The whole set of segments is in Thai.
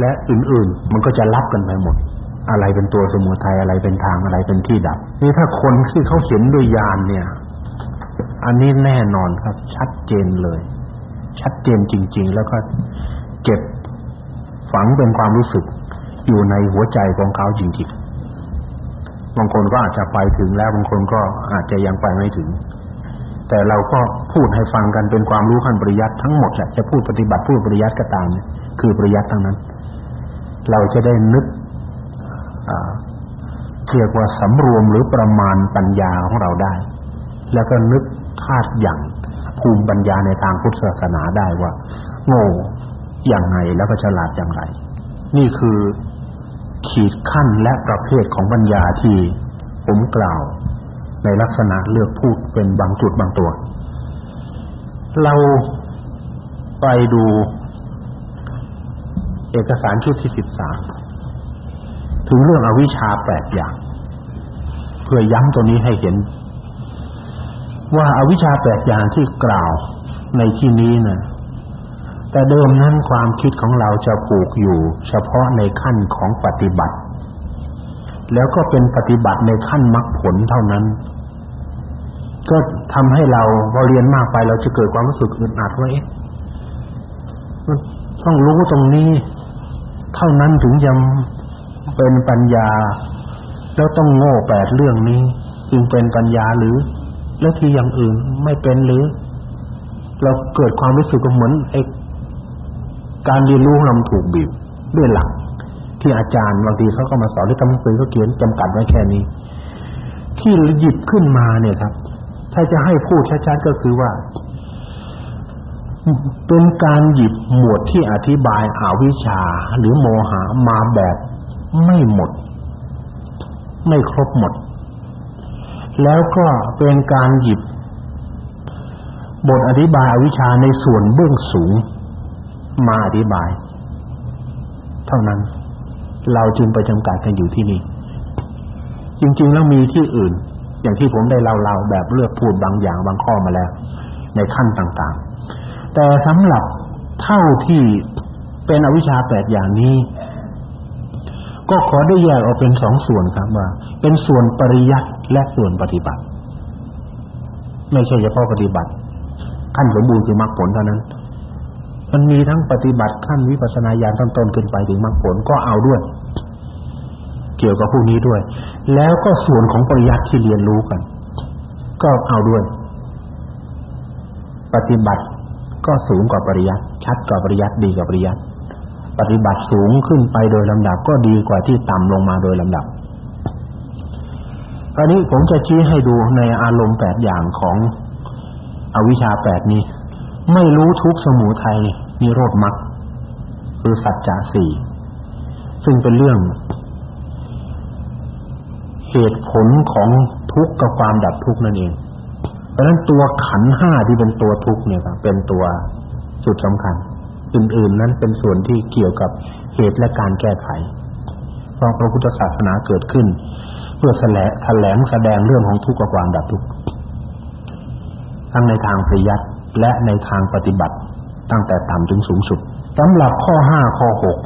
และอื่นๆ มันก็จะรับกันไปหมด อะไรเป็นตัวสมุทัยอะไรเป็นทางอะไรเป็นที่ดับ นี่ถ้าคนที่เขาเห็นด้วยญาณเนี่ย อันนี้แน่นอนครับ ชัดเจนเลย ชัดเจนจริง ๆ แล้วก็เก็บฝังเป็นความรู้สึกอยู่ในหัวใจของเขาจริงๆ บางคนก็อาจจะไปถึงแล้วบางคนก็อาจจะยังไปไม่ถึง แต่เราก็พูดให้ฟังกันเป็นความรู้ขั้นปริยัติทั้งหมดแหละจะพูดปฏิบัติพูดปริยัติก็ตามคือปริยัติทั้งนั้น เราจะได้นึกเรียกว่าสำรวมหรือประมาณปัญญาของเราได้ แล้วก็นึกคาดอย่างภูมิปัญญาในทางพุทธศาสนาได้ว่า โง่อย่างไงแล้วก็ฉลาดอย่างไร นี่คือขีดขั้นและประเภทของปัญญาที่ผมกล่าว ในลักษณะเลือกพูดเป็นบางจุดบางตัว เราไปดู เอกสารชุดที่สิบสามถึงเรื่องอวิชชาแปดอย่าง เพื่อย้ำตัวนี้ให้เห็น ว่าอาวิชชาแปดอย่างที่กล่าวในที่นี้นะแต่เดิมนั้นความคิดของเราจะปลูกอยู่ เฉพาะในขั้นของปฏิบัติ แล้วก็เป็นปฏิบัติในขั้นมรรคผลเท่านั้น ก็ทำให้เราพอเรียนมากไปเราจะเกิดความรู้สึกอึดอัดว่าเอ๊ะ ต้องรู้ตรงนี้ เท่านั้นถึงจะเป็นปัญญา แล้วต้องโง่แปดเรื่องนี้ จึงเป็นปัญญาหรือ แล้วที่อย่างอื่นไม่เป็นหรือ เราเกิดความรู้สึกเหมือนไอ้การเรียนรู้เราถูกบีบด้วยหลัก ที่อาจารย์บางทีเขาก็มาสอนด้วยคำหนังสือเขาเขียนจำกัดไว้แค่นี้ ที่หยิบขึ้นมาเนี่ยครับ ถ้าจะให้พูดชัดๆก็คือว่า เป็นการหยิบหมวดที่อธิบายอวิชชาหรือโมหะมาแบบไม่หมด ไม่ครบหมด แล้วก็เป็นการหยิบบทอธิบายอวิชชาในส่วนเบื้องสูงมาอธิบาย เท่านั้น เราจึงไปจำกัดกันอยู่ที่นี่ จริง ๆ แล้วมีที่อื่น อย่างที่ผมได้เล่าๆแบบเลือกพูดบางอย่างบางข้อมาแล้ว ในขั้นต่างๆ แต่สำหรับเท่าที่เป็นอวิชชาแปดอย่างนี้ ก็ขอได้แยกออกเป็นสองส่วนครับว่า เป็นส่วนปริยัติและส่วนปฏิบัติ ไม่ใช่เฉพาะปฏิบัติขั้นสมบูรณ์คือมรรคผลเท่านั้น มันมีทั้งปฏิบัติขั้นวิปัสสนาญาณต้นๆขึ้นไปถึงมรรคผลก็เอาด้วย เกี่ยวกับพวกนี้ด้วย แล้วก็ส่วนของปริยัติที่เรียนรู้กัน ก็เอาด้วย ปฏิบัติ ก็สูงกว่าปริยัติชัดกว่าปริยัติดีกว่าปริยัติปฏิบัติสูงขึ้นไปโดยลำดับก็ดีกว่าที่ต่ำลงมาโดยลำดับคราวนี้ผมจะชี้ให้ดูในอารมณ์แปดอย่างของอวิชชาแปดนี้ ไม่รู้ทุกสมุทัยนิโรธมรรคคือสัจจะสี่ซึ่งเป็นเรื่อง เหตุผลของทุกข์กับความดับทุกข์นั่นเอง เพราะฉะนั้นตัวขันห้าที่เป็นตัวทุกข์เนี่ยครับเป็นตัวจุดสำคัญอื่นๆนั้นเป็นส่วนที่เกี่ยวกับเหตุและการแก้ไขเพราะพระพุทธศาสนาเกิดขึ้น เพื่อแสลแถลงแสดงเรื่องของทุกข์กับความดับทุกข์ทั้งในทางปริยัติและในทางปฏิบัติตั้งแต่ต่ำถึงสูงสุดสำหรับข้อห้าข้อหก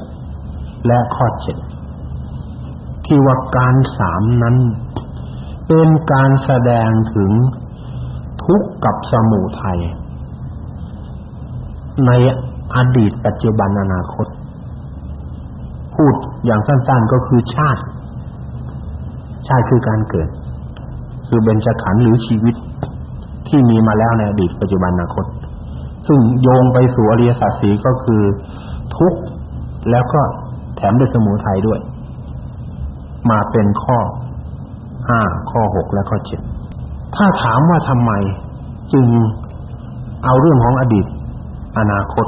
และข้อเจ็ดที่ว่าการสามนั้น เป็นการแสดงถึง ทุกข์กับสมุทัยในอดีตปัจจุบันอนาคต พูดอย่างสั้นๆก็คือชาติ ชาติคือการเกิด คือเบญจขันธ์หรือชีวิตที่มีมาแล้วในอดีตปัจจุบันอนาคต ซึ่งโยงไปสู่อริยสัจสีก็คือทุกข์แล้วก็แถมด้วยสมุทัยด้วย มาเป็นข้อห้าข้อหกและข้อเจ็ด ถ้าถามว่าทำไม จึงเอาเรื่องของอดีต อนาคต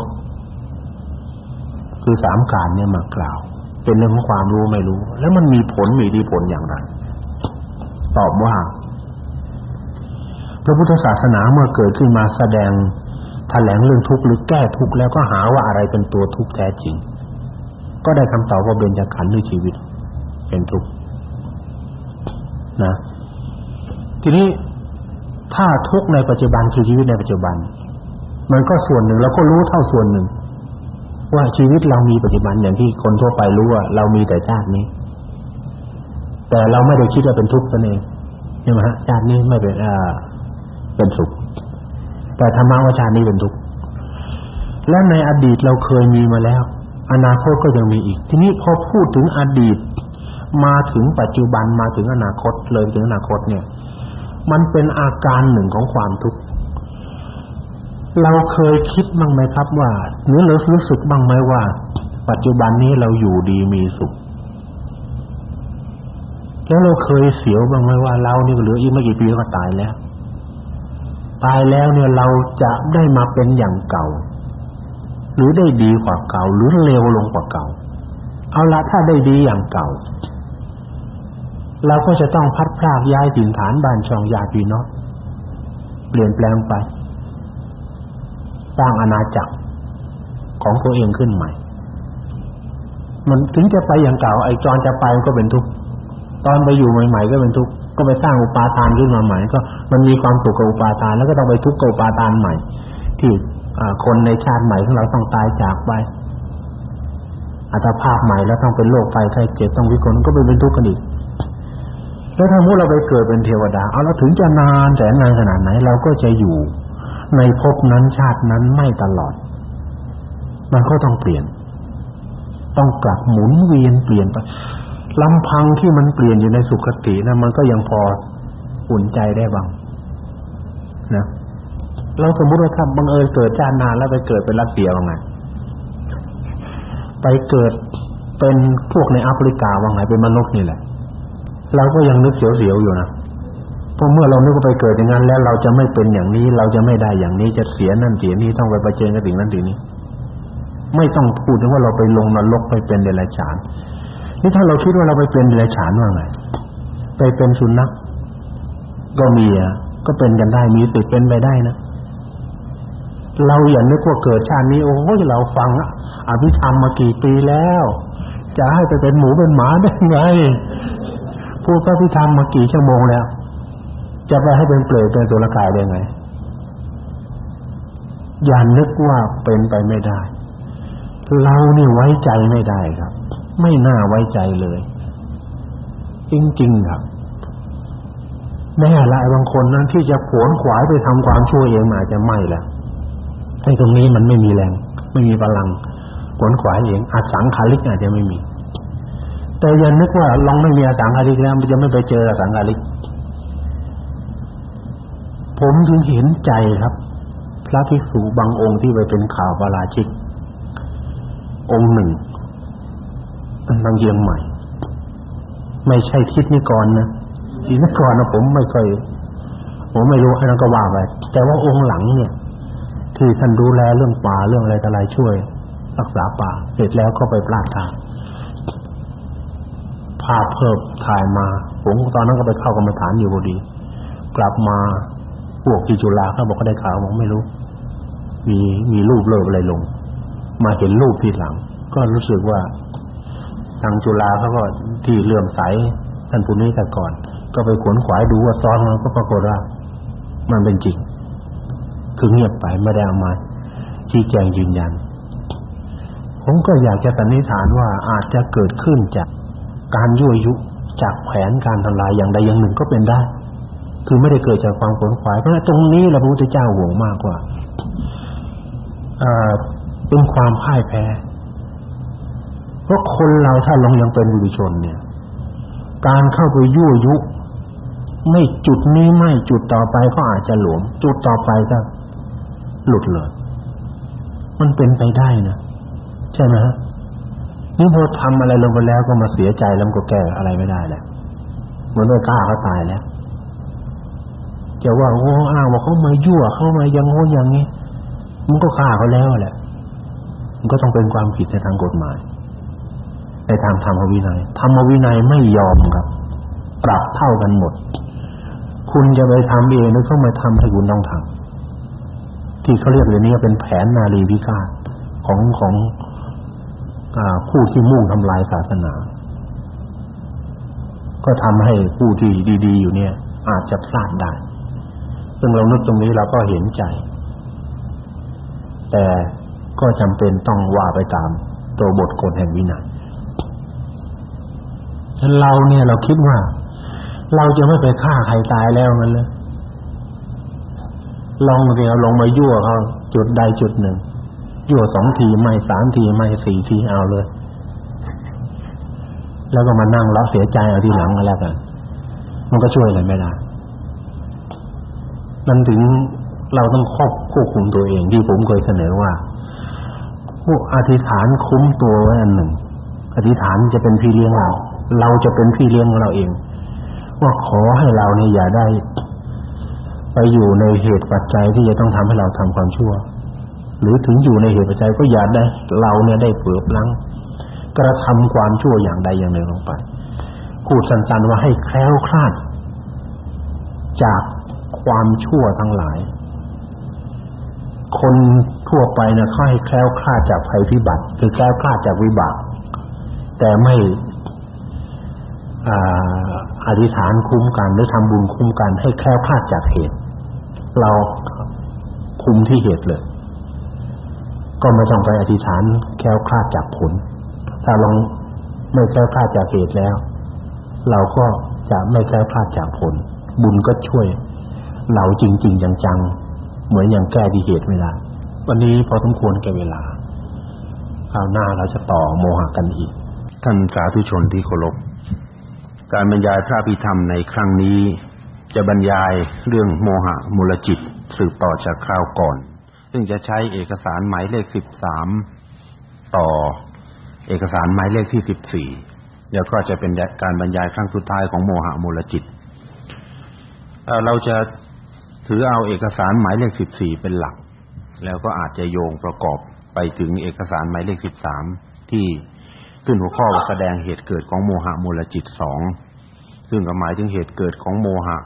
คือสามการเนี่ยมากล่าว เป็นเรื่องของความรู้ไม่รู้ แล้วมันมีผลมีดีผลอย่างไรตอบว่าพระพุทธศาสนาเมื่อเกิดขึ้นมาแสดงแถลงเรื่องทุกข์หรือแก้ทุกข์แล้วก็หาว่าอะไรเป็นตัวทุกข์แท้จริง ก็ได้คำตอบว่าเบญจขันธ์ด้วยชีวิต เป็นทุกข์นะ ทีนี้ ถ้าทุกในปัจจุบันคือชีวิตในปัจจุบัน มันก็ส่วนหนึ่งเราก็รู้เท่าส่วนหนึ่ง ว่าชีวิตเรามีปัจจุบันอย่างที่คนทั่วไปรู้ว่าเรามีแต่ชาตินี้ แต่เราไม่ได้คิดว่าเป็นทุกข์นั่นเองใช่ไหมฮะชาตินี้ไม่เป็นอ่าเป็นสุข แต่ธรรมะว่าชาตินี้เป็นทุกข์และในอดีตเราเคยมีมาแล้ว อนาคตก็ยังมีอีก ทีนี้พอพูดถึงอดีต มาถึงปัจจุบันมาถึงอนาคตเลยถึงอนาคตเนี่ย มันเป็นอาการหนึ่งของความทุกข์เราเคยคิดบ้างไหมครับว่าหรือเรารู้สึกบ้างไหมว่า ปัจจุบันนี้เราอยู่ดีมีสุขแล้วเราเคยเสียวบ้างไหมว่าเรานี่เหลืออีกไม่กี่ปีก็ตายแล้ว ตายแล้วเนี่ยเราจะได้มาเป็นอย่างเก่า หรือได้ดีกว่าเก่า หรือเลวลงกว่าเก่า เอาละถ้าได้ดีอย่างเก่า เราก็จะต้องพัดพรากย้ายถิ่นฐานบ้านช่องญาติพี่น้องเปลี่ยนแปลงไป สร้างอาณาจักรของตัวเองขึ้นใหม่ มันถึงจะไปอย่างเก่า ไอ้จอนจะไปก็เป็นทุกข์ตอนไปอยู่ใหม่ ๆ ก็เป็นทุกข์ก็ไปสร้างอุปาทานขึ้นมาใหม่ ก็มันมีความสุขกับอุปาทาน แล้วก็ต้องไปทุกข์กับอุปาทานใหม่ ที่คนในชาติใหม่ของเราต้องตายจากไปอัตภาพใหม่แล้วต้องเป็นโรคไฟไข้เจ็บต้องวิกลก็เป็นเป็นทุกข์กันอีก แล้วถ้ามุเราไปเกิดเป็นเทวดาเอาแล้วถึงจะนานแสนนานขนาดไหนเราก็จะอยู่ในภพนั้นชาตินั้นไม่ตลอด มันก็ต้องเปลี่ยน ต้องกลับหมุนเวียนเปลี่ยนไปลำพังที่มันเปลี่ยนอยู่ในสุขตินะมันก็ยังพออุ่นใจได้บ้างนะเราสมมติว่าถ้าบังเอิญเกิดชาตินานแล้วไปเกิดเป็นรัสเซียว่าไงไปเกิดเป็นพวกในแอฟริกาว่าไงเป็นมนุษย์นี่แหละ เราก็ยังนึกเสียวๆอยู่นะพราะเมื่อเรานึกว่าไปเกิดอย่างนั้นแล้วเราจะไม่เป็นอย่างนี้ เราจะไม่ได้อย่างนี้จะเสียนั่นเสียนี่ต้องไปประเจิญกับสิ่งนั้นสิ่งนี้ ไม่ต้องพูดถึงว่าเราไปลงนรกไปเป็นเดรัจฉาน นี่ถ้าเราคิดว่าเราไปเป็นเดรัจฉานว่าไงไปเป็นสุนัขก็มีอะก็เป็นกันได้มีติดเป็นไปได้นะเราอย่านึกว่าเกิดชาตินี้โอ้ยเราฟังอภิธรรมมากี่ปีแล้ว จะให้ไปเป็นหมูเป็นหมาได้ไง พูดพระพิธรรมมากี่ชั่วโมงแล้ว จะไปให้เป็นเปรตเป็นตัวละกายได้ไง อย่านึกว่าเป็นไปไม่ได้ เรานี่ไว้ใจไม่ได้ครับ ไม่น่าไว้ใจเลย จริงๆครับแม่ละบางคนนั้นที่จะขวนขวายไปทำความชั่วเองอาจะไม่ละไอ้ตรงนี้มันไม่มีแรง ไม่มีพลังขวนขวายเองอสังขาริกอาจจะไม่มี แต่อย่านึกว่าลองไม่มีอสังขาริกแล้วมันจะไม่ไปเจออสังขาริก ผมจึงเห็นใจครับ พระภิกษุบางองค์ที่ไปเป็นข่าวปราชิก องค์หนึ่งเป็นบางเยียงใหม่ ไม่ใช่ทิศนิกรนะทิศนิกรนะผมไม่เคยผมไม่รู้อันนั้นก็ว่าไปแต่ว่าองค์หลังเนี่ยที่ท่านดูแลเรื่องป่าเรื่องอะไรต่ออะไรช่วย รักษาป่าเสร็จแล้วก็ไปปลาดทาง ภาพเพิ่มถ่ายมา ผมตอนนั้นก็ไปเข้ากรรมฐานอยู่พอดี กลับมาพวกที่จุฬาเขาบอกเขาได้ข่าวผมไม่รู้ มีมีรูปเลิกอะไรลง มาเห็นรูปทีหลัง ก็รู้สึกว่าทางจุฬาเขาก็ที่เลื่อมใสท่านผู้นี้แต่ก่อน ก็ไปขวนขวายดูว่าซ้อนมันก็ปรากฏว่ามันเป็นจริงคือเงียบไปไม่ได้เอามาชี้แจงยืนยัน ผมก็อยากจะสันนิษฐานว่าอาจจะเกิดขึ้นจาก การยั่วยุจากแผนการทำลายอย่างใดอย่างหนึ่งก็เป็นได้ คือไม่ได้เกิดจากความขนขวายเพราะตรงนี้เราพระพุทธเจ้าห่วงมากกว่าอ่าเป็นความพ่ายแพ้เพราะคนเราถ้าลงยังเป็นบุรุชนเนี่ย การเข้าไปยั่วยุ ไม่จุดนี้ไม่จุดต่อไปก็อาจจะหลวม จุดต่อไปก็หลุดเลย มันเป็นไปได้นะใช่ไหมฮะ นี่พอทำอะไรลงไปแล้วก็มาเสียใจแล้วก็แก้อะไรไม่ได้แหละเหมือนว่าก้าเขาตายแล้วจะว่าโอ้อ้างว่าเขามายั่วเขามายังโง่อย่างนี้มันก็ฆ่าเขาแล้วแหละ มันก็ต้องเป็นความผิดในทางกฎหมาย ในทางธรรมวินัยธรรมวินัยไม่ยอมครับ ปรับเท่ากันหมด คุณจะไปทำเองหรือเขามาทำให้คุณต้องทำที่เขาเรียกอย่างนี้เป็นแผนนารีวิกาของของ ผู้ที่มุ่งทำลายศาสนา ก็ทำให้ผู้ที่ดี ๆ อยู่เนี่ย อาจจะพลาดได้ ซึ่งเรานึกตรงนี้เราก็เห็นใจ แต่ก็จำเป็นต้องว่าไปตามตัวบทกฎแห่งวินัยเราเนี่ยเราคิดว่า เราจะไม่ไปฆ่าใครตายแล้วมันเลยลองเดียวลงมายั่วเขาจุดใดจุดหนึ่ง ยั่วสองทีไม่สามทีไม่สี่ทีเอาเลย แล้วก็มานั่งแล้วเสียใจเอาที่หลังก็แล้วกัน มันก็ช่วยอะไรไม่ได้นั่นถึงเราต้องควบควบคุมตัวเองที่ผมเคยเสนอว่าผู้อธิษฐานคุ้มตัวไว้อันหนึ่ง อธิษฐานจะเป็นพี่เลี้ยงเรา เราจะเป็นพี่เลี้ยงของเราเอง ว่าขอให้เราเนี่ยอย่าได้ ไปอยู่ในเหตุปัจจัยที่จะต้องทำให้เราทำความชั่ว หรือถึงอยู่ในเหตุปัจจัยก็อย่าได้เราเนี่ยได้เปื้อพลังกระทำความชั่วอย่างใดอย่างหนึ่งลงไปพูดสั้นๆว่าให้แคล้วคลาด จากความชั่วทั้งหลาย คนทั่วไปนะเขาให้แคล้วคลาดจากภัยพิบัติ คือแคล้วคลาดจากวิบาก แต่ไม่อธิษฐานคุ้มกันหรือทำบุญคุ้มกันให้แคล้วคลาดจากเหตุ เราคุมที่เหตุเลย ก็ไม่ต้องไปอธิษฐานแคล้วคลาดจากผล ถ้าลองไม่แคล้วคลาดจากเหตุแล้ว เราก็จะไม่แคล้วคลาดจากผล บุญก็ช่วย เราจริง ๆ จังๆเหมือนอย่างแก้ดีเหตุไม่ได้วันนี้พอสมควรแก่เวลาคราวหน้าเราจะต่อโมหะกันอีก ท่านสาธุชนที่เคารพการบรรยายพระพิธรรมในครั้งนี้ จะบรรยายเรื่องโมหะมูลจิตสืบต่อจากคราวก่อน ซึ่งจะใช้เอกสารหมายเลขสิบสามต่อเอกสารหมายเลขที่สิบสี่แล้วก็จะเป็นการบรรยายครั้งสุดท้ายของโมหะมูลจิตเราจะถือเอาเอกสารหมายเลขสิบสี่เป็นหลัก แล้วก็อาจจะโยงประกอบไปถึงเอกสารหมายเลขสิบสามที่ขึ้นหัวข้อแสดงเหตุเกิดของโมหะมูลจิตสองซึ่งหมายถึงเหตุเกิดของโมหะ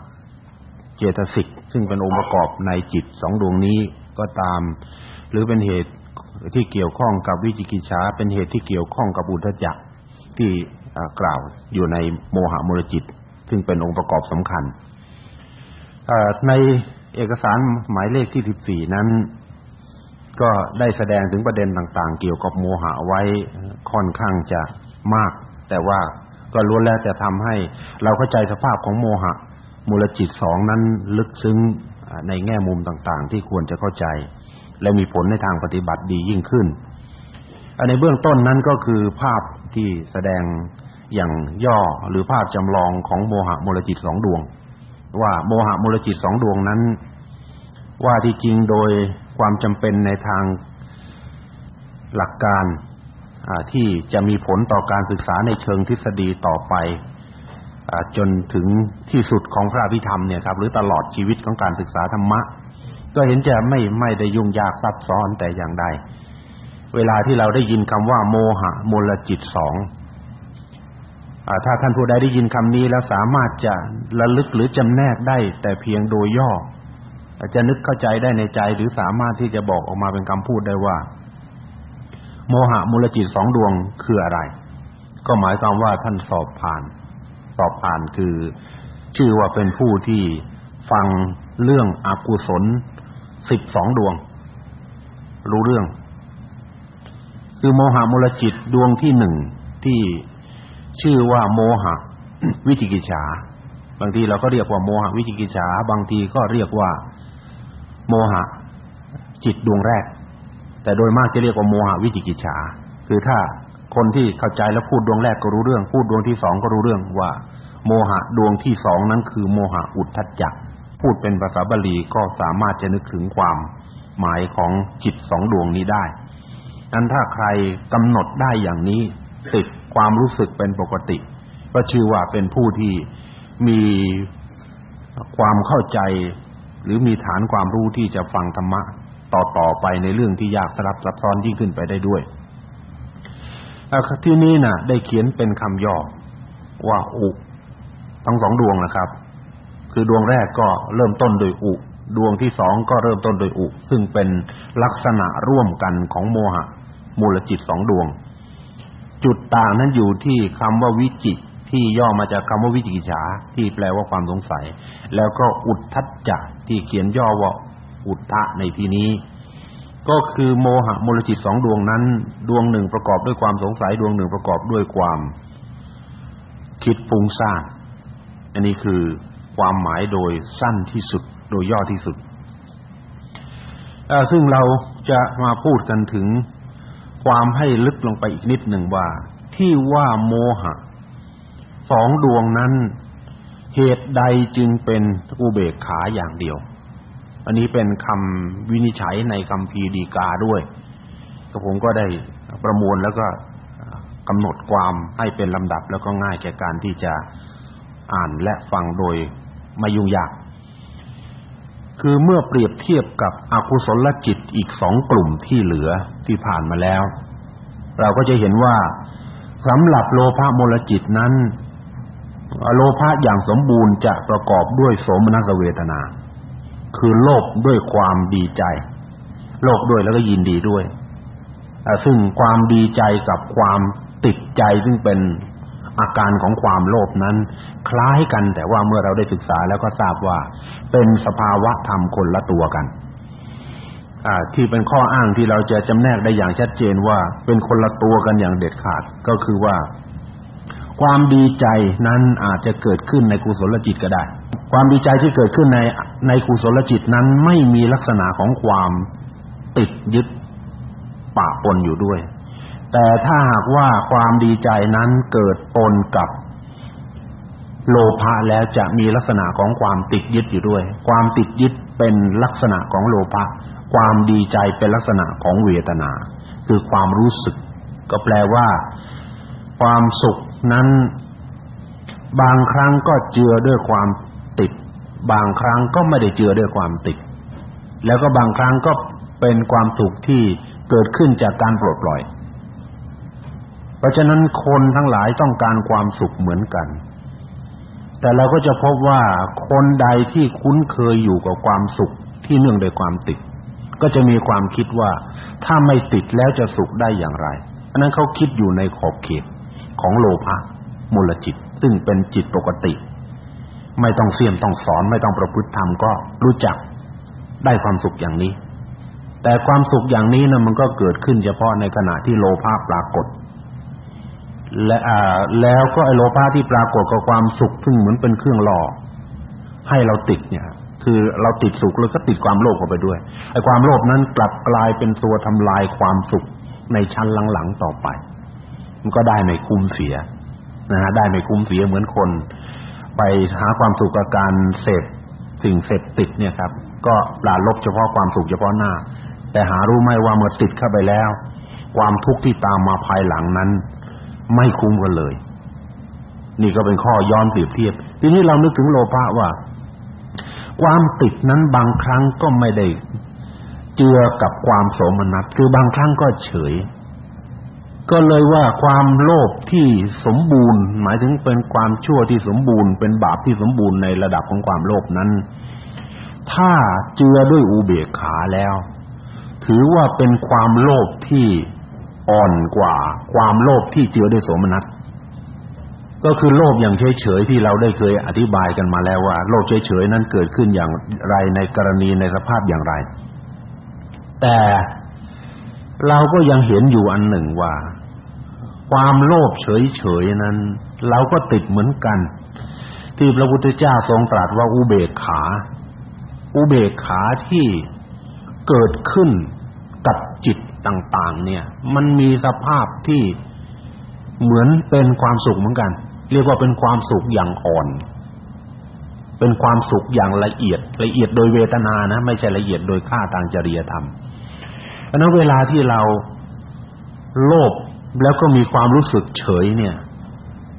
เจตสิกซึ่งเป็นองค์ประกอบในจิตสองดวงนี้ ก็ตาม หรือเป็นเหตุที่เกี่ยวข้องกับวิจิกิจฉาเป็นเหตุที่เกี่ยวข้องกับอุทจักที่กล่าวอยู่ในโมหะมูลจิต ซึ่งเป็นองค์ประกอบสำคัญในเอกสารหมายเลขที่14นั้น ก็ได้แสดงถึงประเด็นต่างๆ เกี่ยวกับโมหะไว้ค่อนข้างจะมาก แต่ว่าก็ล้วนแล้วจะทำให้เราเข้าใจสภาพของโมหะมูลจิตสองนั้นลึกซึ้ง ในแง่มุมต่างๆ ที่ควรจะเข้าใจ และมีผลในทางปฏิบัติดียิ่งขึ้นในเบื้องต้นนั้นก็คือภาพที่แสดงอย่างย่อหรือภาพจำลองของโมหะมลจิตสองดวง ว่าโมหะมลจิตสองดวงนั้น ว่าที่จริงโดยความจำเป็นในทางหลักการที่จะมีผลต่อการศึกษาในเชิงทฤษฎีต่อไป จนถึงที่สุดของพระพิธรรมเนี่ยครับหรือตลอดชีวิตของการศึกษาธรรมะ ก็เห็นจะไม่ไม่ได้ยุ่งยากซับซ้อนแต่อย่างใดเวลาที่เราได้ยินคำว่าโมหะมูลจิตสองถ้าท่านผู้ใดได้ยินคำนี้แล้วสามารถจะระลึกหรือจำแนกได้ แต่เพียงโดยย่อจะนึกเข้าใจได้ในใจหรือสามารถที่จะบอกออกมาเป็นคำพูดได้ว่า โมหะมูลจิตสองดวงคืออะไร ก็หมายความว่าท่านสอบผ่าน อบผ่านคือ ชื่อว่าเป็นผู้ที่ฟังเรื่องอกุศลสิบสองดวง รู้เรื่อง คือโมหะมูลจิตดวงที่หนึ่งที่ชื่อว่าโมหะ วิจิกิจฉาบางทีเราก็เรียกว่าโมหะวิจิกิจฉาบางทีก็เรียกว่า โมหะ จิตดวงแรก แต่โดยมากจะเรียกว่าโมหะวิจิกิจฉาคือถ้าคนที่เข้าใจแล้วพูดดวงแรกก็รู้เรื่อง พูดดวงที่สองก็รู้เรื่องว่า โมหะดวงที่สองนั้นคือโมหะอุทธัจจะพูดเป็นภาษาบาลีก็สามารถจะนึกถึงความหมายของจิตสองดวงนี้ได้นั้นถ้าใครกำหนดได้อย่างนี้ติดความรู้สึกเป็นปกติ ก็ชื่อว่าเป็นผู้ที่มีความเข้าใจ หรือมีฐานความรู้ที่จะฟังธรรมะต่อๆไปในเรื่องที่ยากสลับซับซ้อนยิ่งขึ้นไปได้ด้วยที่นี้น่ะ ได้เขียนเป็นคำย่อว่าอุ ทั้งสองดวงนะครับ คือดวงแรกก็เริ่มต้นโดยอุ ดวงที่สองก็เริ่มต้นโดยอุ ซึ่งเป็นลักษณะร่วมกันของโมหะ มูลจิตสองดวง จุดต่างนั้นอยู่ที่คำว่าวิจิตที่ย่อมาจากคำว่าวิจิกิจฉาที่แปลว่าความสงสัย แล้วก็อุทธัจจะที่เขียนย่อว่าอุทธะในที่นี้ ก็คือโมหะมูลจิตสองดวงนั้น ดวงหนึ่งประกอบด้วยความสงสัยดวงหนึ่งประกอบด้วยความคิดปรุงสร้าง อันนี้คือความหมายโดยสั้นที่สุดโดยย่อที่สุดซึ่งเราจะมาพูดกันถึงความให้ลึกลงไปอีกนิดหนึ่งว่า ที่ว่าโมหะสองดวงนั้น เหตุใดจึงเป็นอุเบกขาอย่างเดียว อันนี้เป็นคำวินิจฉัยในคำพีดีกาด้วยก็ผมก็ได้ประมวลแล้วก็กำหนดความให้เป็นลำดับแล้วก็ง่ายแก่การที่จะ อ่านและฟังโดยไม่ยุ่งยาก คือเมื่อเปรียบเทียบกับอกุศลจิตอีกสองกลุ่มที่เหลือที่ผ่านมาแล้ว เราก็จะเห็นว่าสำหรับโลภะมลจิตนั้นโลภะอย่างสมบูรณ์จะประกอบด้วยโสมนัสเวทนา คือโลภด้วยความดีใจ โลภด้วยแล้วก็ยินดีด้วยซึ่งความดีใจกับความติดใจซึ่งเป็น อาการของความโลภนั้น คล้ายกันแต่ว่าเมื่อเราได้ศึกษาแล้วก็ทราบว่า เป็นสภาวะธรรมคนละตัวกันที่เป็นข้ออ้างที่เราจะจำแนกได้อย่างชัดเจนว่าเป็นคนละตัวกันอย่างเด็ดขาดก็คือว่า ความดีใจนั้นอาจจะเกิดขึ้นในกุศลจิตก็ได้ ความดีใจที่เกิดขึ้นในในกุศลจิตนั้นไม่มีลักษณะของความติดยึดปะปนอยู่ด้วย แต่ถ้าหากว่าความดีใจนั้นเกิดปนกับโลภะแล้วจะมีลักษณะของความติดยึดอยู่ด้วย ความติดยึดเป็นลักษณะของโลภะความดีใจเป็นลักษณะของเวทนา คือความรู้สึก ก็แปลว่า ความสุขนั้น บางครั้งก็เจือด้วยความติด บางครั้งก็ไม่ได้เจือด้วยความติด แล้วก็บางครั้งก็เป็นความสุขที่เกิดขึ้นจากการปลดปล่อย เพราะฉะนั้นคนทั้งหลายต้องการความสุขเหมือนกัน แต่เราก็จะพบว่าคนใดที่คุ้นเคยอยู่กับความสุขที่เนื่องด้วยความติด ก็จะมีความคิดว่าถ้าไม่ติดแล้วจะสุขได้อย่างไรอันนั้นเขาคิดอยู่ในขอบเขตของโลภะมูลจิต ซึ่งเป็นจิตปกติ ไม่ต้องเสี่ยมต้องสอนไม่ต้องประพฤติธรรมก็รู้จักได้ความสุขอย่างนี้ แต่ความสุขอย่างนี้นะมันก็เกิดขึ้นเฉพาะในขณะที่โลภะปรากฏ และอ่าแล้วก็ไอโลภะที่ปรากฏกับความสุขซึ่งเหมือนเป็นเครื่องหล่อให้เราติดเนี่ย คือเราติดสุขแล้วก็ติดความโลภเข้าไปด้วยไอความโลภนั้นกลับกลายเป็นตัวทำลายความสุขในชั้นหลังๆต่อไป มันก็ได้ไม่คุ้มเสียนะฮะได้ไม่คุ้มเสียเหมือนคน ไปหาความสุขกับการเสพสิ่งเสพติดเนี่ยครับ ก็ปราลบเฉพาะความสุขเฉพาะหน้า แต่หารู้ไหมว่าเมื่อติดเข้าไปแล้ว ความทุกข์ที่ตามมาภายหลังนั้น ไม่คุ้มกันเลย นี่ก็เป็นข้อย้อนเปรียบเทียบ ทีนี้เรานึกถึงโลภะว่า ความติดนั้นบางครั้งก็ไม่ได้เจือกับความโสมนัสคือบางครั้งก็เฉย ก็เลยว่าความโลภที่สมบูรณ์ หมายถึงเป็นความชั่วที่สมบูรณ์ เป็นบาปที่สมบูรณ์ในระดับของความโลภนั้น ถ้าเจือด้วยอุเบกขาแล้ว ถือว่าเป็นความโลภที่ อ่อนกว่าความโลภที่เจือด้วยโสมนัสก็คือโลภอย่างเฉยๆที่เราได้เคยอธิบายกันมาแล้วว่าโลภเฉยๆนั้นเกิดขึ้นอย่างไรในกรณีในสภาพอย่างไร แต่เราก็ยังเห็นอยู่อันหนึ่งว่า ความโลภเฉยๆนั้น เราก็ติดเหมือนกัน ที่พระพุทธเจ้าทรงตรัสว่าอุเบกขา อุเบกขาที่เกิดขึ้น จิตต่างๆ เนี่ย มันมีสภาพที่เหมือนเป็นความสุขเหมือนกัน เรียกว่าเป็นความสุขอย่างอ่อน เป็นความสุขอย่างละเอียด ละเอียดโดยเวทนานะ ไม่ใช่ละเอียดโดยค่าทางจริยธรรมเพราะนั้นเวลาที่เราโลภแล้วก็มีความรู้สึกเฉยเนี่ย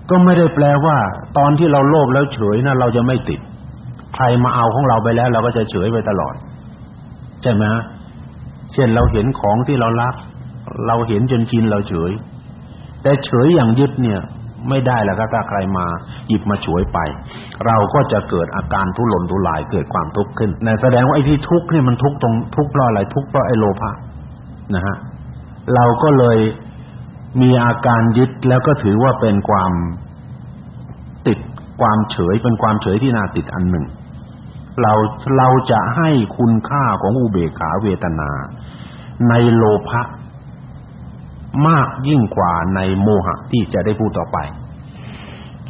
ก็ไม่ได้แปลว่า ตอนที่เราโลภแล้วเฉยนะเราจะไม่ติด ใครมาเอาของเราไปแล้ว เราก็จะเฉยไปตลอด ใช่ไหมฮะ เช่นเราเห็นของที่เรารัก เราเห็นจนชินเราเฉย แต่เฉยอย่างยึดเนี่ยไม่ได้แล้วก็ถ้าใครมาหยิบมาฉวยไป เราก็จะเกิดอาการทุรนทุรายเกิดความทุกข์ขึ้นนั่นแสดงว่าไอ้ที่ทุกข์เนี่ยมันทุกข์ตรงทุกข์เพราะอะไรทุกข์เพราะไอ้โลภะนะฮะเราก็เลยมีอาการยึดแล้วก็ถือว่าเป็นความติดความเฉยเป็นความเฉยที่น่าติดอันหนึ่ง เราเราจะให้คุณค่าของอุเบกขาเวทนา ในโลภะมากยิ่งกว่าในโมหะที่จะได้พูดต่อไป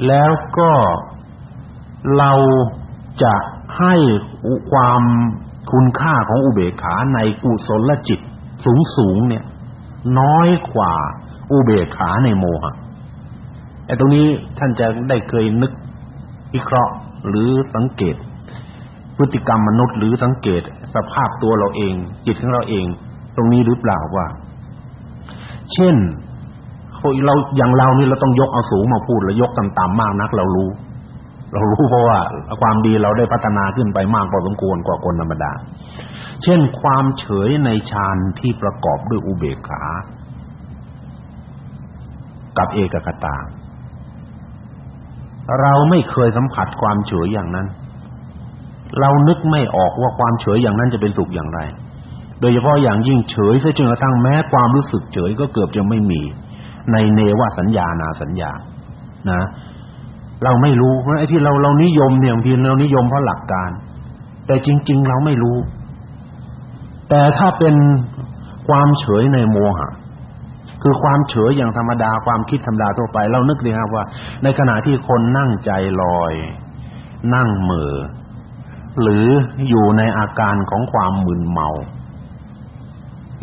แล้วก็เราจะให้ความคุณค่าของอุเบกขาในกุศลจิตสูงสูงเนี่ย น้อยกว่าอุเบกขาในโมหะไอ้ตรงนี้ท่านจะได้เคยนึกวิเคราะห์หรือสังเกต พฤติกรรมมนุษย์หรือสังเกตสภาพตัวเราเอง จิตของเราเอง ตรงนี้หรือเปล่าว่า เช่นเราอย่างเรานี่เราต้องยกเอาสูงมาพูดแล้วยกต่ำๆมากนัก เรารู้ เรารู้เพราะว่าความดีเราได้พัฒนาขึ้นไปมากพอสมควรกว่าคนธรรมดา เช่น ความเฉยในฌานที่ประกอบด้วยอุเบกขากับเอกคตาเราไม่เคยสัมผัสความเฉยอย่างนั้น เรานึกไม่ออกว่าความเฉยอย่างนั้นจะเป็นสุขอย่างไร โดยเฉพาะอย่างยิ่งเฉยซะจนกระทั่งแม้ความรู้สึกเฉยก็เกือบจะไม่มี ในเนวสัญญานาสัญญา นะ เราไม่รู้เพราะไอ้ที่เราเรานิยมเนี่ยบางทีเรานิยมเพราะหลักการ แต่จริง ๆ เราไม่รู้ แต่ถ้าเป็นความเฉยในโมหะคือความเฉยอย่างธรรมดาความคิดธรรมดาทั่วไป เรานึกดีครับว่า ในขณะที่คนนั่งใจลอย นั่งเหม่อ หรืออยู่ในอาการของความมึนเมา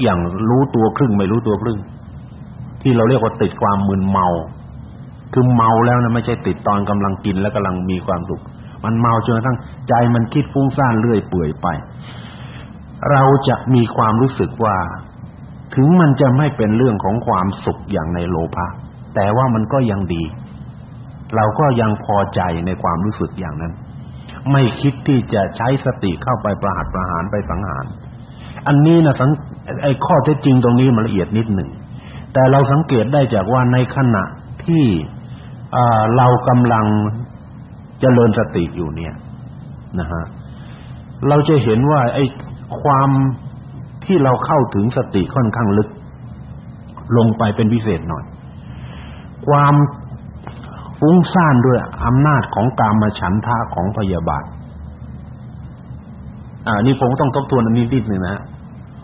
อย่างรู้ตัวครึ่งไม่รู้ตัวครึ่ง ที่เราเรียกว่าติดความมึนเมา คือเมาแล้วนะไม่ใช่ติดตอนกำลังกินและกำลังมีความสุข มันเมาจนกระทั่งใจมันคิดฟุ้งซ่านเรื่อยเปื่อยไป เราจะมีความรู้สึกว่า ถึงมันจะไม่เป็นเรื่องของความสุขอย่างในโลภะแต่ว่ามันก็ยังดี เราก็ยังพอใจในความรู้สึกอย่างนั้น ไม่คิดที่จะใช้สติเข้าไปประหัตประหารไปสังหาร อันนี้นะสังไอ้ข้อเท็จจริงตรงนี้มันละเอียดนิดหนึ่ง แต่เราสังเกตได้จากว่าในขณะที่เรากำลังเจริญสติอยู่เนี่ยนะฮะเราจะเห็นว่าไอ้ความที่เราเข้าถึงสติค่อนข้างลึก ลงไปเป็นพิเศษหน่อย ความ ฟุ้งซ่านด้วยอำนาจของกามฉันทะของพยาบาทอ่านี่ผมต้องทบทวนอันนี้นิดนึงนะ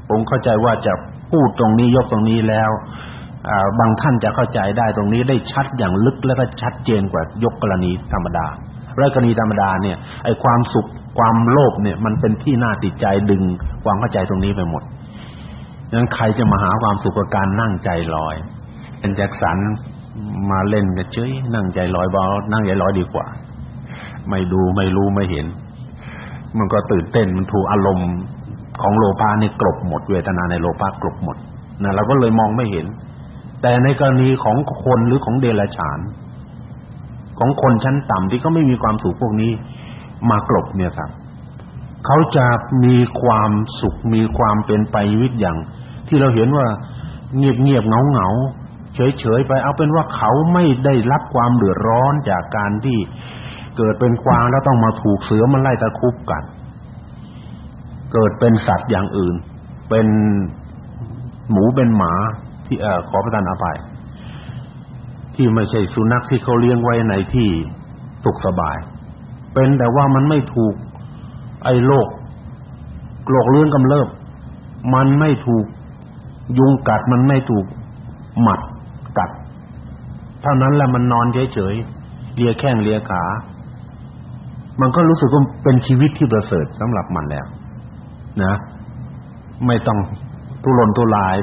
ผมเข้าใจว่าจะพูดตรงนี้ยกตรงนี้แล้วอ่าบางท่านจะเข้าใจได้ตรงนี้ได้ชัดอย่างลึกและก็ชัดเจนกว่ายกกรณีธรรมดาแรกกรณีธรรมดาเนี่ยไอ้ความสุขความโลภเนี่ย มันเป็นที่น่าติดใจดึงความเข้าใจตรงนี้ไปหมดงั้นใครจะมาหาความสุขกับการนั่งใจลอยเป็นแจ็คสัน มาเล่นกันเฉยนั่งใจลอยบานั่งใจลอยดีกว่า ไม่ดูไม่รู้ไม่เห็น มันก็ตื่นเต้นมันถูกอารมณ์ของโลภะนี่กลบหมด เวทนาในโลภะกลบหมดนะเราก็เลยมองไม่เห็น แต่ในกรณีของคนหรือของเดรัจฉาน ของคนชั้นต่ำที่เขาไม่มีความสุขพวกนี้ มากลบเนี่ยครับเขาจะมีความสุขมีความเป็นไปวิตอย่าง ที่เราเห็นว่าเงียบๆเงาๆ เฉยๆไปเอาเป็นว่าเขาไม่ได้รับความเดือดร้อนจากการที่เกิดเป็นควางแล้วต้องมาถูกเสือมันไล่ตะคุบกัน เกิดเป็นสัตว์อย่างอื่น เป็นหมูเป็นหมาที่เอ่อขอประทานอภัยที่ไม่ใช่สุนัขที่เขาเลี้ยงไว้ในที่สุขสบาย เป็นแต่ว่ามันไม่ถูกไอ้โรคโรคเลื้อนกำเริบมันไม่ถูกยุงกัดมันไม่ถูกหมัด เท่านั้นแหละมันนอนเฉยๆเลียแข้งเลียขา มันก็รู้สึกว่าเป็นชีวิตที่ประเสริฐสำหรับมันแล้ว นะ ไม่ต้องทุรนทุราย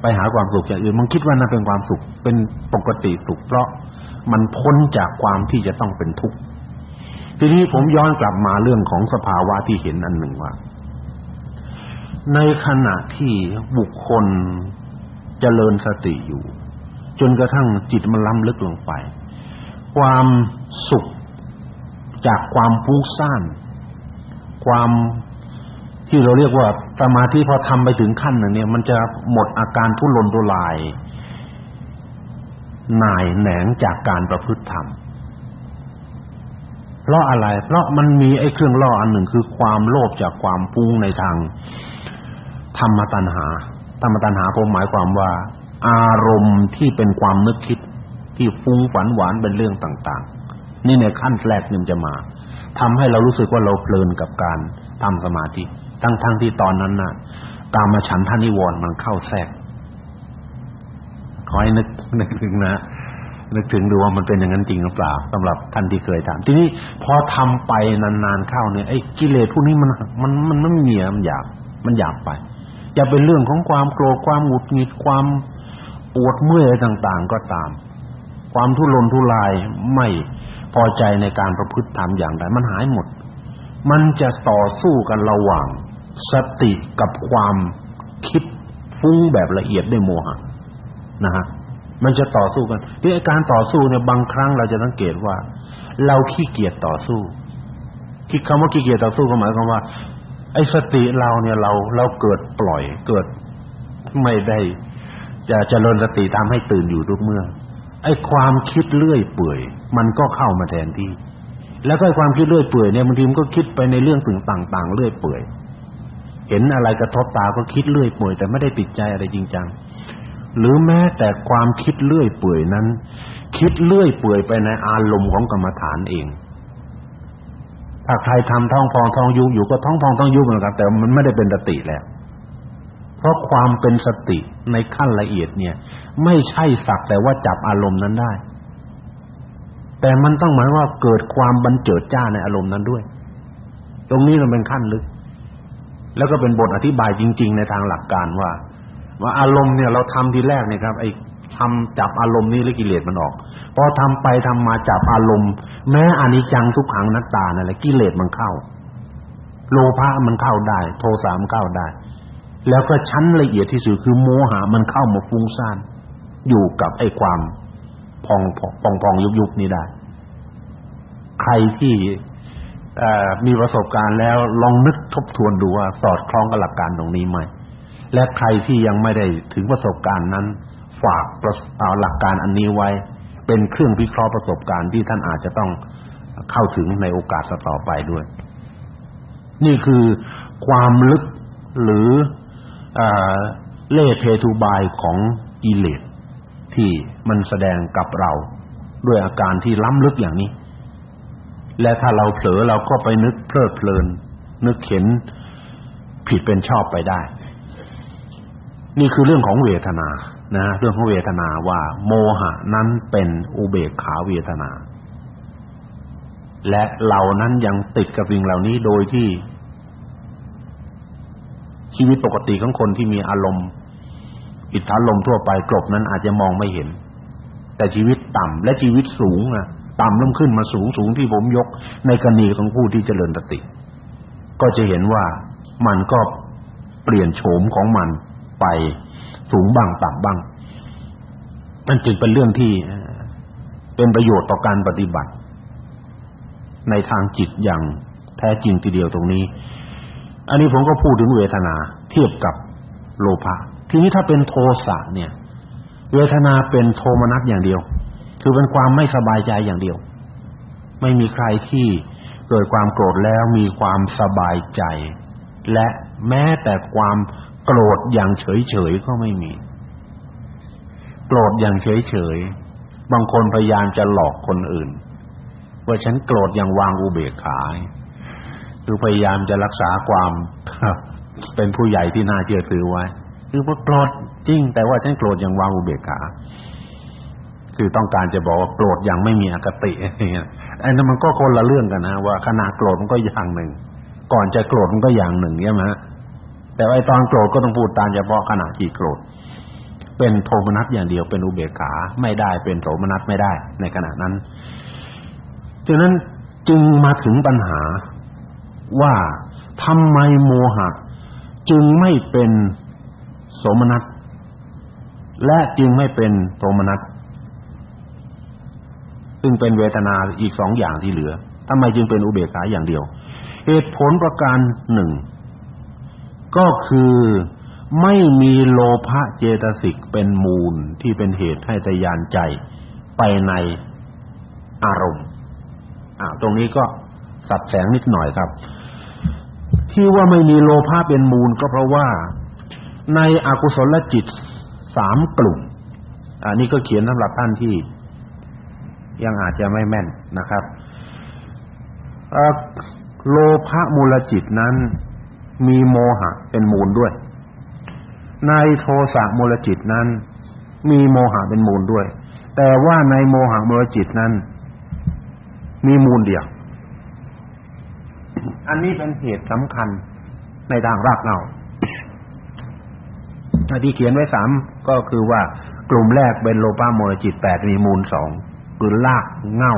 ไปหาความสุขอย่างอื่นมันคิดว่านั่นเป็นความสุขเป็นปกติสุข เพราะมันพ้นจากความที่จะต้องเป็นทุกข์ทีนี้ผมย้อนกลับมาเรื่องของสภาวะที่เห็นอันหนึ่งว่า ในขณะที่บุคคลเจริญสติอยู่ จนกระทั่งจิตมันล้ำลึกลงไป ความสุขจากความฟุ้งซ่าน ความที่เราเรียกว่าสมาธิพอทำไปถึงขั้นนึงเนี่ย มันจะหมดอาการทุรนทุรายหน่ายแหนงจากการประพฤติธรรมเพราะอะไร เพราะมันมีไอ้เครื่องล่ออันหนึ่งคือความโลภจากความฟุ้งในทางธรรมตัณหา ธรรมตัณหาผมหมายความว่า อารมณ์ที่เป็นความนึกคิดที่ฟุ้งฝันหวานเป็นเรื่องต่างๆ นี่ในขั้นแรกนี่จะมาทำให้เรารู้สึกว่าเราเพลินกับการทำสมาธิ ทั้งๆทที่ตอนนั้นน่ะกามฉันทานิวรณ์มันเข้าแทรกขอให้นึกนึกถึงนะนึกถึงดูว่ามันเป็นอย่างนั้นจริงหรือเปล่าสำหรับท่านที่เคยทำทีนี้พอทำไปนานๆเข้าเนี่ยไอ้กิเลสพวกนี้มันมันมันไม่มีมันหยาบมันหยาบไป จะเป็นเรื่องของความโกรธความหงุดหงิดความ ปวดเมื่อยต่างๆก็ตาม ความทุรนทุรายไม่พอใจในการประพฤติธรรมอย่างใดมันหายหมด มันจะต่อสู้กันระหว่างสติกับความคิดฟุ้งแบบละเอียดด้วยโมหะนะฮะมันจะต่อสู้กันที่การต่อสู้เนี่ยบางครั้งเราจะสังเกตว่า เราขี้เกียจต่อสู้คิดคำว่าขี้เกียจต่อสู้ก็หมายความว่า ไอ้สติเราเนี่ยเราเราเกิดปล่อยเกิดไม่ได้ จะเจริญสติทำให้ตื่นอยู่ทุกเมื่อ ไอ้ความคิดเลื่อยเปื่อย มันก็เข้ามาแทนที่ แล้วก็ไอความคิดเลื่อยเปื่อยเนี่ยบางทีมันก็คิดไปในเรื่องตึงต่าง ๆ เลื่อยเปื่อย เห็นอะไรกระทบตาก็คิดเลื่อยเปื่อย แต่ไม่ได้ติดใจอะไรจริงจังหรือแม้แต่ความคิดเลื่อยเปื่อยนั้น คิดเลื่อยเปื่อยไปในอารมณ์ของกรรมฐานเอง ถ้าใครทำท้องพองท้องยุบอยู่ก็ท้องพองท้องยุบเหมือนกันแต่มันไม่ได้เป็นสติแล้ว เพราะความเป็นสติในขั้นละเอียดเนี่ย ไม่ใช่สักแต่ว่าจับอารมณ์นั้นได้ แต่มันต้องหมายว่าเกิดความบันเจิดจ้าในอารมณ์นั้นด้วย ตรงนี้มันเป็นขั้นลึก แล้วก็เป็นบทอธิบายจริง ๆ ในทางหลักการว่า ว่าอารมณ์เนี่ยเราทำทีแรกเนี่ยครับไอ้ทำจับอารมณ์นี้หรือกิเลสมันออกพอทำไปทำมาจับอารมณ์ แม้อนิจจังทุกขังนัตตานั่นแหละกิเลสมันเข้า โลภะมันเข้าได้ โทสะมันเข้าได้ แล้วก็ชั้นละเอียดที่สุดคือโมหะมันเข้ามาฟุ้งซ่านอยู่กับไอ้ความพองพองพองยุบยุบนี้ได้ ใครที่มีประสบการณ์แล้วลองนึกทบทวนดูว่าสอดคล้องกับหลักการตรงนี้ไหม และใครที่ยังไม่ได้ถึงประสบการณ์นั้น ฝากเอาหลักการอันนี้ไว้ เป็นเครื่องวิเคราะห์ประสบการณ์ที่ท่านอาจจะต้องเข้าถึงในโอกาสต่อไปด้วย นี่คือความลึกหรือ เล่เพทุบายของกิเลสที่มันแสดงกับเรา ด้วยอาการที่ล้ำลึกอย่างนี้ และถ้าเราเผลอเราก็ไปนึกเพลิดเพลิน นึกเห็นผิดเป็นชอบไปได้ นี่คือเรื่องของเวทนานะเรื่องของเวทนาว่า โมหะนั้นเป็นอุเบกขาเวทนา และเรานั้นยังติดกับสิ่งเหล่านี้โดยที่ ชีวิตปกติของคนที่มีอารมณ์อิทธาลมทั่วไปกลบนั้นอาจจะมองไม่เห็น แต่ชีวิตต่ำและชีวิตสูงอะต่ำเริ่มขึ้นมาสูงสูงที่ผมยก ในกรณีของผู้ที่เจริญสติ ก็จะเห็นว่ามันก็เปลี่ยนโฉมของมันไปสูงบ้างต่ำบ้างมันจึงเป็นเรื่องที่เป็นประโยชน์ต่อการปฏิบัติ ในทางจิตอย่างแท้จริงทีเดียวตรงนี้ อันนี้ผมก็พูดถึงเวทนา เทียบกับโลภะทีนี้ถ้าเป็นโทสะเนี่ย เวทนาเป็นโทมนัสอย่างเดียว คือเป็นความไม่สบายใจอย่างเดียว ไม่มีใครที่เกิดความโกรธแล้วมีความสบายใจ และแม้แต่ความโกรธอย่างเฉยๆก็ไม่มี โกรธอย่างเฉยๆบางคนพยายามจะหลอกคนอื่นว่าฉันโกรธอย่างวางอุเบกขา คือพยายามจะรักษาความเป็นผู้ใหญ่ที่น่าเชื่อถือไว้ คือว่าโกรธจริง แต่ว่าฉันโกรธอย่างวางอุเบกขาคือต้องการจะบอกว่าโกรธอย่างไม่มีอคติไอ้นั่นมันก็คนละเรื่องกันนะว่าขณะโกรธมันก็อย่างหนึ่ง ก่อนจะโกรธมันก็อย่างหนึ่งใช่ไหมแต่ไอ้ตอนโกรธก็ต้องพูดตามเฉพาะขณะที่โกรธ เป็นโทมนัสอย่างเดียวเป็นอุเบกขาไม่ได้เป็นโทมนัสไม่ได้ในขณะนั้นฉะนั้นจึงมาถึงปัญหา ว่าทำไมโมหะ จึงไม่เป็นโสมนัสและจึงไม่เป็นโทมนัสซึ่งเป็นเวทนาอีกสองอย่างที่เหลือทำไมจึงเป็นอุเบกขาอย่างเดียว เหตุผลประการหนึ่งก็คือไม่มีโลภะเจตสิกเป็นมูลที่เป็นเหตุให้ทยานใจไปในอารมณ์อ่าตรงนี้ก็สับแสงนิดหน่อยครับ ที่ว่าไม่มีโลภะเป็นมูลก็เพราะว่า ในอกุศลจิตสามกลุ่มอันนี้ก็เขียนสำหรับท่านที่ ยังอาจจะไม่แม่นนะครับโลภะมูลจิตนั้น มีโมหะเป็นมูลด้วย ในโทสะมูลจิตนั้น มีโมหะเป็นมูลด้วย แต่ว่าในโมหะมูลจิตนั้น มีมูลเดียว อันนี้เป็นเหตุสำคัญในทางรากเหง้าที่เขียนไว้สามก็คือว่ากลุ่มแรกเป็นโลภะโมลจิตแปดมีมูลสองคือรากเหง้า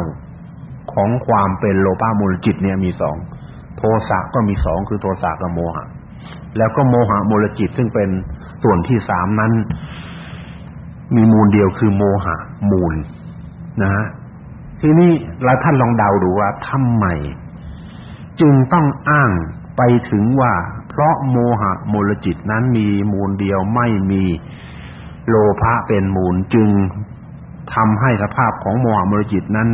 ของความเป็นโลภะมูลจิตเนี่ยมีสองโทสะก็มีสองคือโทสะกับโมหะ แล้วก็โมหะมูลจิตซึ่งเป็นส่วนที่สามนั้น มีมูลเดียวคือโมหะมูลนะฮะทีนี้เราท่านลองเดาดูว่าทำไม จึงต้องอ้างไปถึงว่า เพราะโมหะมูลจิตนั้นมีมูลเดียวไม่มีโลภะเป็นมูลจึงทำให้สภาพของโมหะมูลจิตนั้น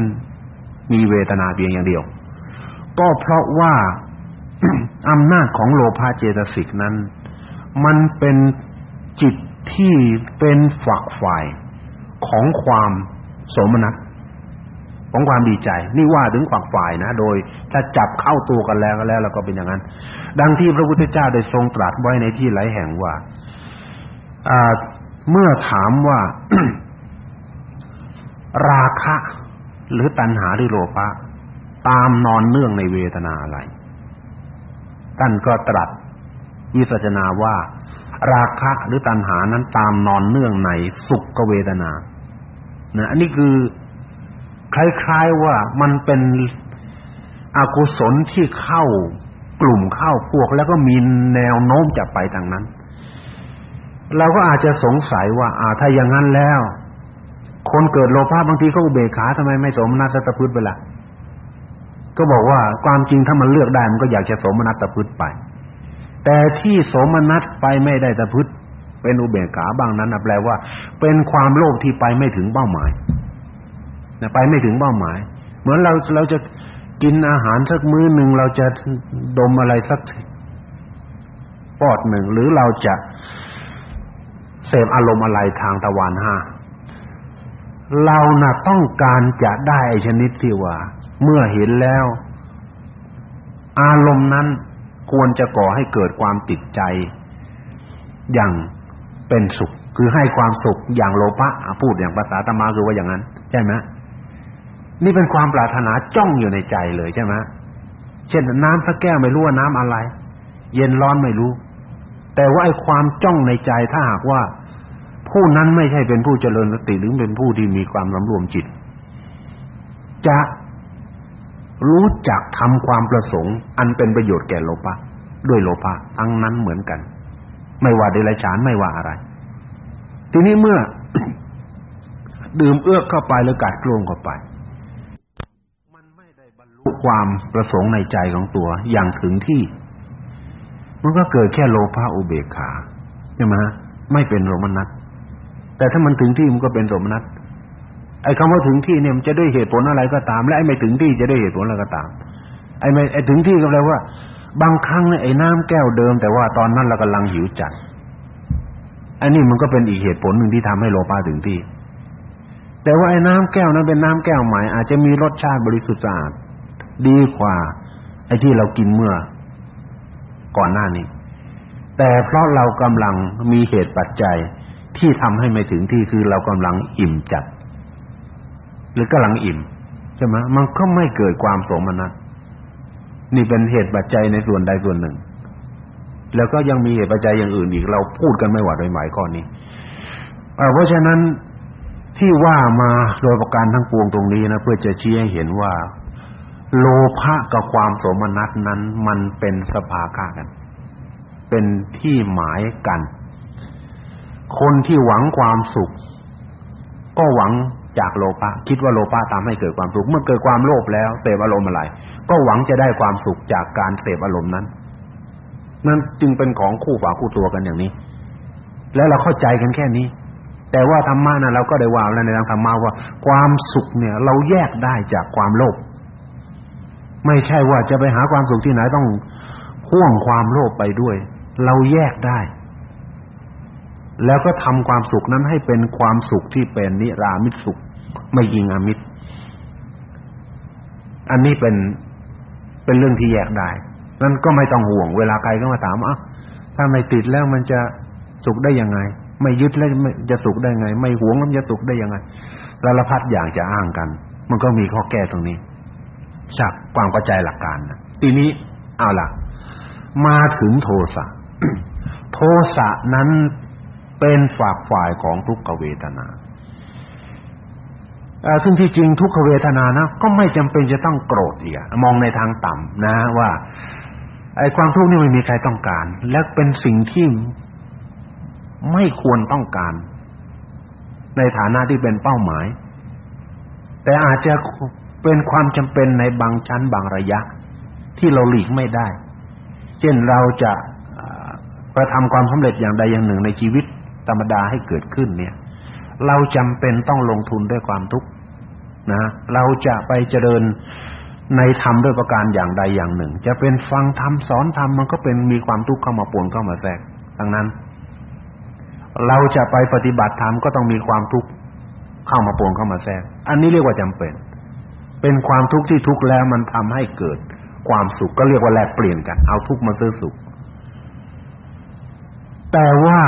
มีเวทนาเพียงอย่างเดียว ก็เพราะว่าอำนาจของโลภะเจตสิกนั้น มันเป็นจิตที่เป็นฝักฝ่ายของความโสมนัส ของความดีใจ นี่ว่าถึงฝักฝ่ายนะ โดยถ้าจับเข้าตัวกันแล้วก็แล้วแล้วก็เป็นอย่างนั้น ดังที่พระพุทธเจ้าได้ทรงตรัสไว้ในที่หลายแห่งว่าเมื่อถามว่า ราคะ หรือตัณหาหรือโลภะตามนอนเนื่องในเวทนาอะไรท่านก็ตรัสวิสัชนาว่า ราคะหรือตัณหานั้นตามนอนเนื่องในสุขเวทนานะอันนี้คือ คล้ายๆว่ามันเป็นอกุศลที่เข้ากลุ่มเข้าพวกแล้วก็มีแนวโน้มจะไปทางนั้น เราก็อาจจะสงสัยว่าอ่าถ้าอย่างนั้นแล้ว คนเกิดโลภะบางทีเขาอุเบกขาทำไมไม่สมนัตตะพืชไปล่ะก็บอกว่าความจริงถ้ามันเลือกได้มันก็อยากจะสมนัตตะพืชไป แต่ที่สมนัตไปไม่ได้ตะพืชเป็นอุเบกขาบางนั้นแปลว่า เป็นความโลภที่ไปไม่ถึงเป้าหมาย นะไปไม่ถึงเป้าหมาย เหมือนเราเราจะกินอาหารสักมื้อหนึ่งเราจะดมอะไรสักปอดหนึ่งหรือเราจะเสพอารมณ์อะไรทางตะวันห้าเราน่ะต้องการจะได้ไอชนิดที่ว่า เมื่อเห็นแล้ว อารมณ์นั้นควรจะก่อให้เกิดความติดใจ อย่างเป็นสุข คือให้ความสุขอย่างโลภะพูดอย่างภาษาตมาคือว่าอย่างนั้น ใช่ไหม นี่เป็นความปรารถนาจ้องอยู่ในใจเลยใช่ไหมเช่นน้ำสักแก้วไม่รู้ว่าน้ำอะไร เย็นร้อนไม่รู้ แต่ว่าไอ้ความจ้องในใจถ้าหากว่า ผู้นั้นไม่ใช่เป็นผู้เจริญสติหรือเป็นผู้ที่มีความสำรวมจิต จะรู้จักทำความประสงค์ อันเป็นประโยชน์แก่โลภะด้วยโลภะทั้งนั้นเหมือนกัน ไม่ว่าเดรัจฉานไม่ว่าอะไร ทีนี้เมื่อ ดื่มเอื้อกเข้าไปหรือกัดกลงเข้าไป ความประสงค์ในใจของตัวอย่างถึงที่ มันก็เกิดแค่โลภะอุเบกขาใช่ไหมไม่เป็นโรมนัสแต่ถ้ามันถึงที่มันก็เป็นโรมนัสไอ้คำว่าถึงที่เนี่ยมันจะด้วยเหตุผลอะไรก็ตาม และไอ้ไม่ถึงที่จะด้วยเหตุผลอะไรก็ตาม ไอ้ไม่ไอ้ถึงที่ก็แปลว่า บางครั้งเนี่ยไอ้น้ำแก้วเดิม แต่ว่าตอนนั้นเรากำลังหิวจัดอันนี้มันก็เป็นอีกเหตุผลหนึ่งที่ทำให้โลภะถึงที่แต่ว่าไอ้น้ำแก้วนั้นเป็นน้ำแก้วใหม่อาจจะมีรสชาติบริสุทธิ์สะอาด ดีกว่าไอ้ที่เรากินเมื่อก่อนหน้านี้ แต่เพราะเรากำลังมีเหตุปัจจัยที่ทำให้ไม่ถึงที่คือเรากำลังอิ่มจัด หรือกำลังอิ่มใช่ไหมมันก็ไม่เกิดความสมนัตนี่เป็นเหตุปัจจัยในส่วนใดส่วนหนึ่ง แล้วก็ยังมีเหตุปัจจัยอย่างอื่นอีก เราพูดกันไม่หวาดไม่ไหวข้อนี้เพราะฉะนั้นที่ว่ามาโดยประการทั้งปวงตรงนี้นะเพื่อจะชี้ให้เห็นว่า โลภะกับความโสมนัสนั้นมันเป็นสภาคะกัน เป็นที่หมายกัน คนที่หวังความสุข ก็หวังจากโลภะคิดว่าโลภะทำให้เกิดความสุข เมื่อเกิดความโลภแล้วเสพอารมณ์อะไร ก็หวังจะได้ความสุขจากการเสพอารมณ์นั้น นั่นจึงเป็นของคู่ฝาคู่ตัวกันอย่างนี้ แล้วเราเข้าใจกันแค่นี้ แต่ว่าธรรมะนะเราก็ได้ว่าแล้วในทางธรรมะว่า ความสุขเนี่ย เราแยกได้จากความโลภ ไม่ใช่ว่าจะไปหาความสุขที่ไหนต้องพ่วงความโลภไปด้วย เราแยกได้ แล้วก็ทำความสุขนั้นให้เป็นความสุขที่เป็นนิรามิตสุข ไม่ยิงอมิตร อันนี้เป็นเป็นเรื่องที่แยกได้ นั่นก็ไม่ต้องห่วง เวลาใครก็มาถามอะถ้าไม่ติดแล้วมันจะสุขได้ยังไง ไม่ยึดแล้วจะสุขได้ไง ไม่หวงแล้วจะสุขได้ยังไงสารพัดอย่างจะอ้างกัน มันก็มีข้อแก้ตรงนี้ จากความเข้าใจหลักการนะทีนี้เอาล่ะ มาถึงโทสะ โทสะนั้นเป็นฝากฝ่ายของทุกขเวทนาซึ่งที่จริงทุกขเวทนานะก็ไม่จำเป็นจะต้องโกรธอีกมองในทางต่ำนะว่าไอ้ความทุกข์นี่ไม่มีใครต้องการ และเป็นสิ่งที่ไม่ควรต้องการ ในฐานะที่เป็นเป้าหมาย แต่อาจจะ เป็นความจำเป็นในบางชั้นบางระยะ ที่เราหลีกไม่ได้ เช่นเราจะประทำความสำเร็จอย่างใดอย่างหนึ่งในชีวิตธรรมดาให้เกิดขึ้นเนี่ย เราจำเป็นต้องลงทุนด้วยความทุกข์นะเราจะไปเจริญในธรรมด้วยประการอย่างใดอย่างหนึ่ง จะเป็นฟังธรรมสอนธรรมมันก็เป็นมีความทุกข์เข้ามาปนเข้ามาแทรกดังนั้น เราจะไปปฏิบัติธรรมก็ต้องมีความทุกข์เข้ามาปนเข้ามาแทรก อันนี้เรียกว่าจำเป็น เป็นความทุกข์ที่ทุกข์แล้วมันทำให้เกิดความสุขก็เรียกว่าแลกเปลี่ยนกันเอาทุกข์มาซื้อสุข แต่ว่า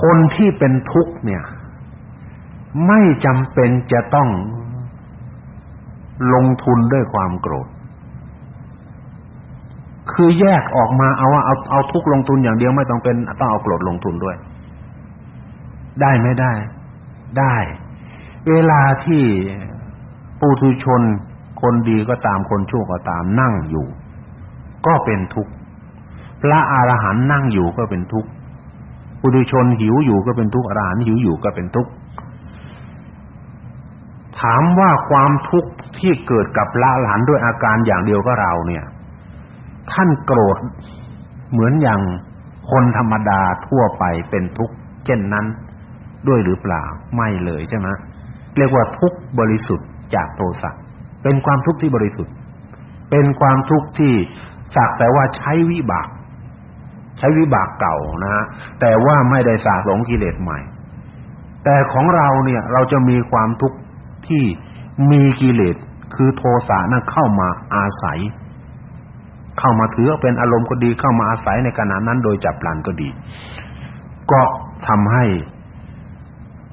คนที่เป็นทุกข์เนี่ย ไม่จำเป็นจะต้องลงทุนด้วยความโกรธ คือแยกออกมาเอาว่าเอาเอาทุกลงทุนอย่างเดียวไม่ต้องเป็นต้องเอาโกรธลงทุนด้วย ได้ไม่ได้ ได้ เวลาที่ ปุถุชน คนดีก็ตามคนชั่วก็ตามนั่งอยู่ ก็เป็นทุกข์พระอรหันต์นั่งอยู่ก็เป็นทุกข์ปุถุชนหิวอยู่ก็เป็นทุกข์อรหันต์หิวอยู่ก็เป็นทุกข์ถามว่าความทุกข์ที่เกิดกับละหลานด้วยอาการอย่างเดียวก็เราเนี่ย ท่านโกรธเหมือนอย่างคนธรรมดาทั่วไปเป็นทุกข์เช่นนั้นด้วยหรือเปล่าไม่เลยใช่ไหมเรียกว่าทุกข์บริสุทธิ์ จากโทสะเป็นความทุกข์ที่บริสุทธิ์ เป็นความทุกข์ที่สักแต่ว่าใช้วิบาก ใช้วิบากเก่านะฮะแต่ว่าไม่ได้สะสมกิเลสใหม่ แต่ของเราเนี่ยเราจะมีความทุกข์ที่มีกิเลสคือโทสะนั้นเข้ามาอาศัย เข้ามาถือเป็นอารมณ์ก็ดีเข้ามาอาศัยในขณะนั้นโดยจับปลันก็ดี ก็ทำให้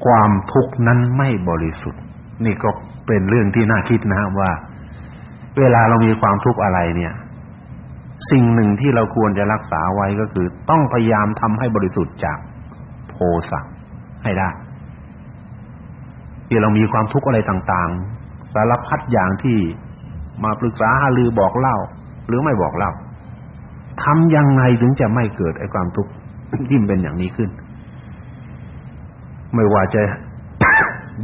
ความทุกข์นั้นไม่บริสุทธิ์ นี่ก็เป็นเรื่องที่น่าคิดนะว่า เวลาเรามีความทุกข์อะไรเนี่ย สิ่งหนึ่งที่เราควรจะรักษาไว้ก็คือ ต้องพยายามทำให้บริสุทธิ์จากโทสะให้ได้ที่เรามีความทุกข์อะไรต่างๆ สารพัดอย่างที่มาปรึกษาหารือบอกเล่า หรือไม่บอกเล่าทำยังไงถึงจะไม่เกิดไอ้ความทุกข์ที่เป็นอย่างนี้ขึ้น ไม่ว่าจะ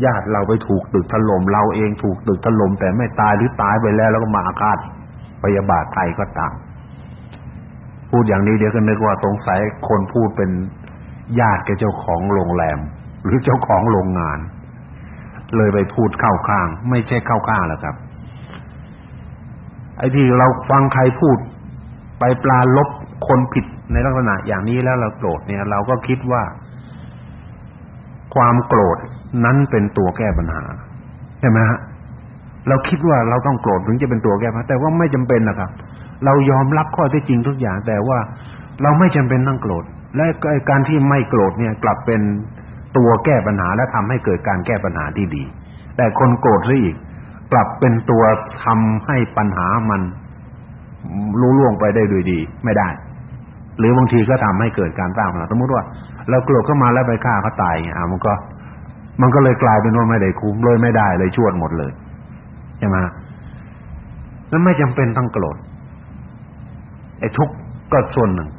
ญาติเราไปถูกตึกถล่มเราเองถูกตึกถล่มแต่ไม่ตายหรือตายไปแล้วแล้วก็มาอาฆาตพยาบาทไทยก็ตามพูดอย่างนี้เดี๋ยวก็นึกว่าสงสัยคนพูดเป็นญาติกับเจ้าของโรงแรม หรือเจ้าของโรงงาน เลยไปพูดเข้าข้าง ไม่ใช่เข้าข้างแล้วครับ ไอ้ที่เราฟังใครพูด ไปปลาลบคนผิดในลักษณะอย่างนี้แล้วเราโกรธเนี่ย เราก็คิดว่า ความโกรธนั้นเป็นตัวแก้ปัญหาใช่ไหมฮะเราคิดว่าเราต้องโกรธถึงจะเป็นตัวแก้ปัญหาแต่ว่าไม่จำเป็นนะครับ เรายอมรับข้อเท็จจริงทุกอย่าง แต่ว่าเราไม่จำเป็นต้องโกรธ และการที่ไม่โกรธเนี่ยกลับเป็นตัวแก้ปัญหาและทำให้เกิดการแก้ปัญหาที่ดี แต่คนโกรธซะอีกกลับเป็นตัวทำให้ปัญหามันรู้ล่วงไปได้ด้วยดี ไม่ได้ หรือบางทีก็ทำให้เกิดการสร้างปัญหาสมมติว่า เราโกรธเข้ามาแล้วไปฆ่าเขาตายอะมันก็ มันก็เลยกลายเป็นว่าไม่ได้คุ้มเลยไม่ได้เลยชวดหมดเลยใช่ไหมแล้วไม่จำเป็นต้องโกรธไอ้ทุกข์ก็ส่วนหนึ่ง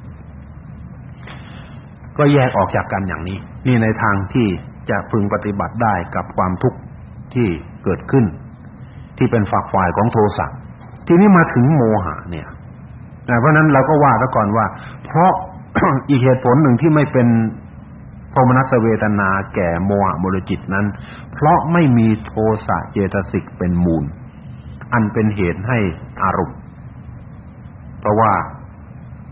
ก็แยกออกจากกันอย่างนี้ นี่ในทางที่จะพึงปฏิบัติได้กับความทุกข์ที่เกิดขึ้น ที่เป็นฝักฝ่ายของโทสะทีนี้มาถึงโมหะเนี่ย เพราะนั้นเราก็ว่าซะก่อนว่า เพราะอีกเหตุผลหนึ่งที่ไม่เป็นโทมนัสเวทนาแก่โมหะมูลจิตนั้น เพราะไม่มีโทสะเจตสิกเป็นมูล อันเป็นเหตุให้อารมณ์เพราะว่า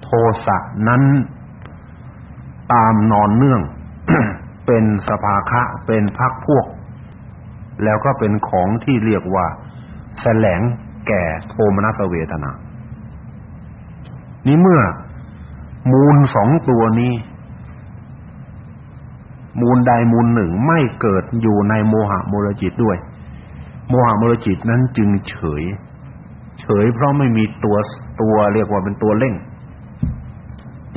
โทสะนั้นตามนอนเนื่อง เป็นสภาคะเป็นพักพวก แล้วก็เป็นของที่เรียกว่าแสลงแก่โทมนัสเวทนา นี้เมื่อมูลสองตัวนี้ มูลใดมูลหนึ่งไม่เกิดอยู่ในโมหะมูลจิตด้วย โมหะมูลจิตนั้นจึงเฉย เฉยเพราะไม่มีตัวตัวเรียกว่าเป็นตัวเร่ง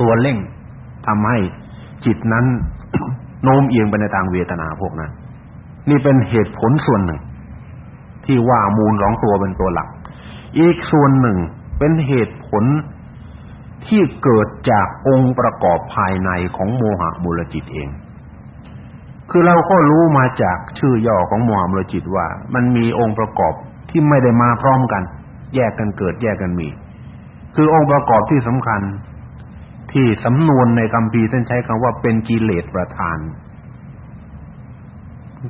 ตัวเร่งทำให้จิตนั้นโน้มเอียงไปในทางเวทนาพวกนั้น นี่เป็นเหตุผลส่วนหนึ่ง ที่ว่ามูลของตัวเป็นตัวหลัก อีกส่วนหนึ่งเป็นเหตุผล ที่เกิดจากองค์ประกอบภายในของโมหะมูลจิตเอง คือเราก็รู้มาจากชื่อย่อของโมหะมูลจิตว่า มันมีองค์ประกอบที่ไม่ได้มาพร้อมกัน แยกกันเกิดแยกกันมี คือองค์ประกอบที่สำคัญ ที่สำนวนในคัมภีร์ท่านใช้คำว่าเป็นกิเลสประธาน